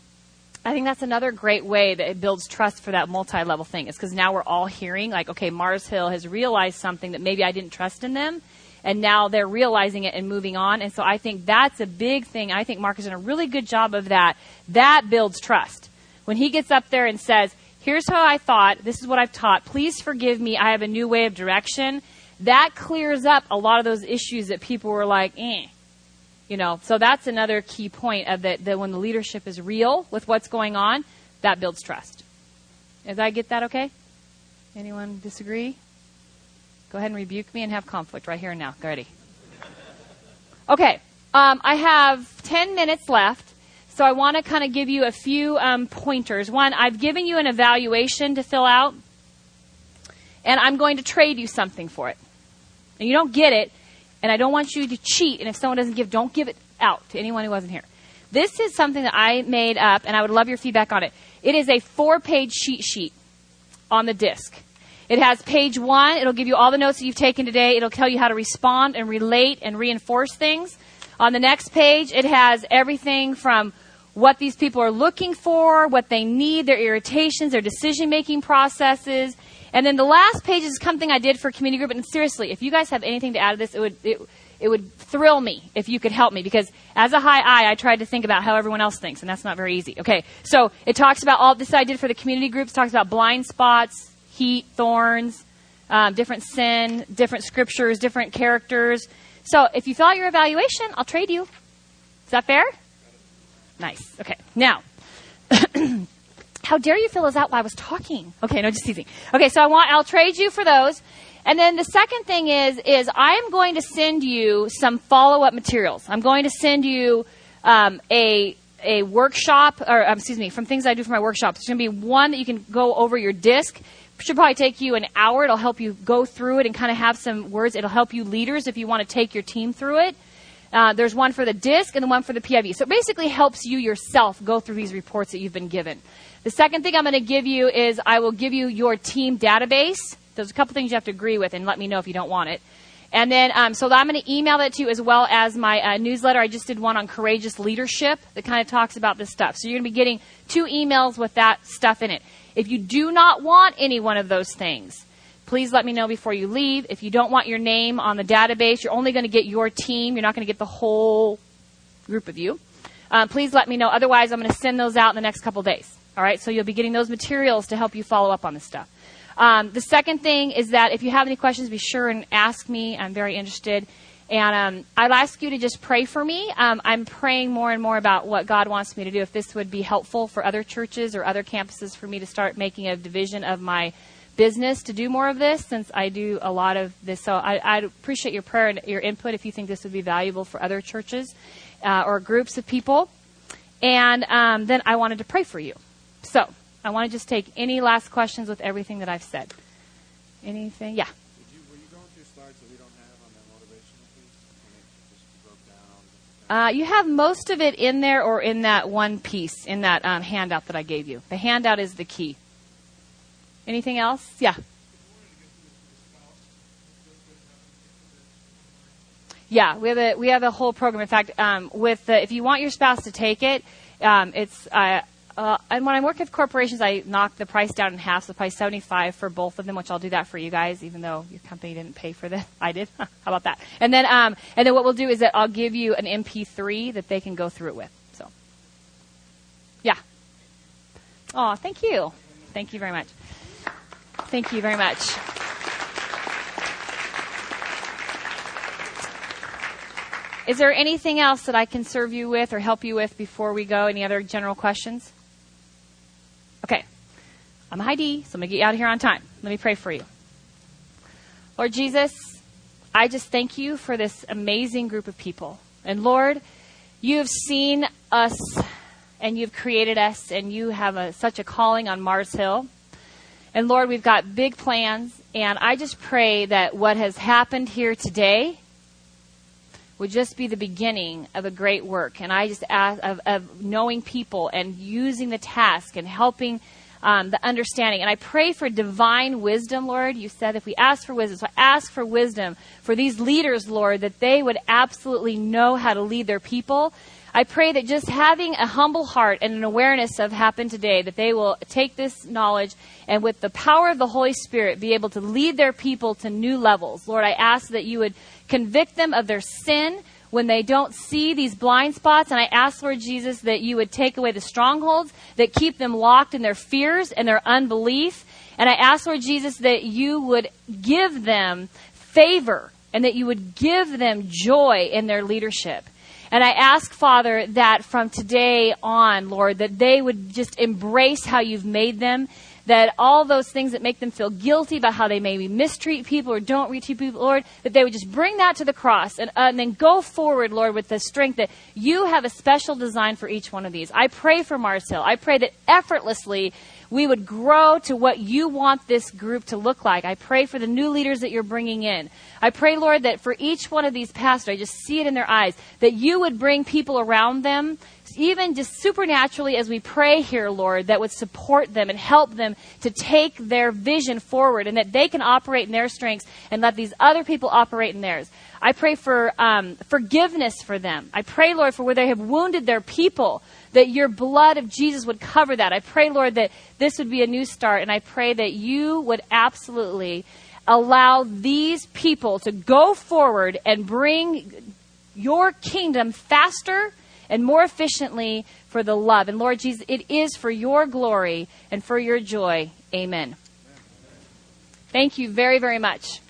I think that's another great way that it builds trust for that multi level thing, is because now we're all hearing, like, okay, Mars Hill has realized something that maybe I didn't trust in them, and now they're realizing it and moving on. And so I think that's a big thing. I think Mark has done a really good job of that. That builds trust. When he gets up there and says, here's how I thought, this is what I've taught, please forgive me, I have a new way of direction, that clears up a lot of those issues that people were like, eh you know, so that's another key point of that, that when the leadership is real with what's going on, that builds trust. Did I get that okay? Anyone disagree? Go ahead and rebuke me and have conflict right here and now. Ready. Okay, um, I have 10 minutes left, so I want to kind of give you a few um, pointers. One, I've given you an evaluation to fill out, and I'm going to trade you something for it. And you don't get it and I don't want you to cheat. And if someone doesn't give, don't give it out to anyone who wasn't here. This is something that I made up, and I would love your feedback on it. It is a four page cheat sheet on the DISC. It has page one. It'll give you all the notes that you've taken today. It'll tell you how to respond and relate and reinforce things. On the next page, it has everything from what these people are looking for, what they need, their irritations, their decision making processes. And then the last page is something I did for community group. And seriously, if you guys have anything to add to this, it would it, it would thrill me if you could help me because as a high I, I tried to think about how everyone else thinks, and that's not very easy. Okay, so it talks about all this I did for the community groups. Talks about blind spots, heat, thorns, um, different sin, different scriptures, different characters. So if you fill out your evaluation, I'll trade you. Is that fair? Nice. Okay. Now. How dare you fill those out while I was talking? Okay, no, just teasing. Okay, so I want, I'll trade you for those. And then the second thing is, is I am going to send you some follow-up materials. I'm going to send you um, a a workshop, or um, excuse me, from things I do for my workshops. There's going to be one that you can go over your DISC. It should probably take you an hour. It'll help you go through it and kind of have some words. It'll help you leaders if you want to take your team through it. Uh, there's one for the DISC and the one for the PIV. So it basically helps you yourself go through these reports that you've been given. The second thing I'm going to give you is I will give you your team database. There's a couple things you have to agree with and let me know if you don't want it. And then, um, so I'm going to email that to you as well as my uh, newsletter. I just did one on courageous leadership that kind of talks about this stuff. So you're going to be getting two emails with that stuff in it. If you do not want any one of those things, please let me know before you leave. If you don't want your name on the database, you're only going to get your team. You're not going to get the whole group of you. Um, please let me know. Otherwise, I'm going to send those out in the next couple days. All right, so you'll be getting those materials to help you follow up on this stuff. Um, the second thing is that if you have any questions, be sure and ask me. I'm very interested. And um, I'd ask you to just pray for me. Um, I'm praying more and more about what God wants me to do. If this would be helpful for other churches or other campuses for me to start making a division of my business to do more of this, since I do a lot of this. So I, would appreciate your prayer and your input if you think this would be valuable for other churches uh, or groups of people. And um, then I wanted to pray for you. So I want to just take any last questions with everything that I've said. Anything? Yeah. You, were you going through slides that we don't have on that motivational piece? Uh, you have most of it in there or in that one piece, in that um, handout that I gave you. The handout is the key. Anything else? Yeah. Yeah, we have a we have a whole program. In fact, um, with the, if you want your spouse to take it, um, it's uh, uh, and when I work with corporations, I knock the price down in half, so probably 75 for both of them, which I'll do that for you guys, even though your company didn't pay for this. I did. How about that? And then, um, and then what we'll do is that I'll give you an MP3 that they can go through it with. So, yeah. Oh, thank you. Thank you very much. Thank you very much. Is there anything else that I can serve you with or help you with before we go? Any other general questions? Okay. I'm high D, so I'm going to get you out of here on time. Let me pray for you. Lord Jesus, I just thank you for this amazing group of people. And Lord, you have seen us and you've created us and you have a, such a calling on Mars Hill. And Lord, we've got big plans. And I just pray that what has happened here today would just be the beginning of a great work. And I just ask of, of knowing people and using the task and helping um, the understanding. And I pray for divine wisdom, Lord. You said if we ask for wisdom, so I ask for wisdom for these leaders, Lord, that they would absolutely know how to lead their people. I pray that just having a humble heart and an awareness of happened today, that they will take this knowledge and with the power of the Holy Spirit be able to lead their people to new levels. Lord, I ask that you would Convict them of their sin when they don't see these blind spots. And I ask, Lord Jesus, that you would take away the strongholds that keep them locked in their fears and their unbelief. And I ask, Lord Jesus, that you would give them favor and that you would give them joy in their leadership. And I ask, Father, that from today on, Lord, that they would just embrace how you've made them that all those things that make them feel guilty about how they maybe mistreat people or don't treat people, Lord, that they would just bring that to the cross and, uh, and then go forward, Lord, with the strength that you have a special design for each one of these. I pray for Mars Hill. I pray that effortlessly we would grow to what you want this group to look like. I pray for the new leaders that you're bringing in. I pray, Lord, that for each one of these pastors, I just see it in their eyes, that you would bring people around them, even just supernaturally as we pray here, Lord, that would support them and help them to take their vision forward and that they can operate in their strengths and let these other people operate in theirs. I pray for um, forgiveness for them. I pray, Lord, for where they have wounded their people that your blood of Jesus would cover that. I pray, Lord, that this would be a new start, and I pray that you would absolutely allow these people to go forward and bring your kingdom faster and more efficiently for the love. And Lord Jesus, it is for your glory and for your joy. Amen. Thank you very, very much.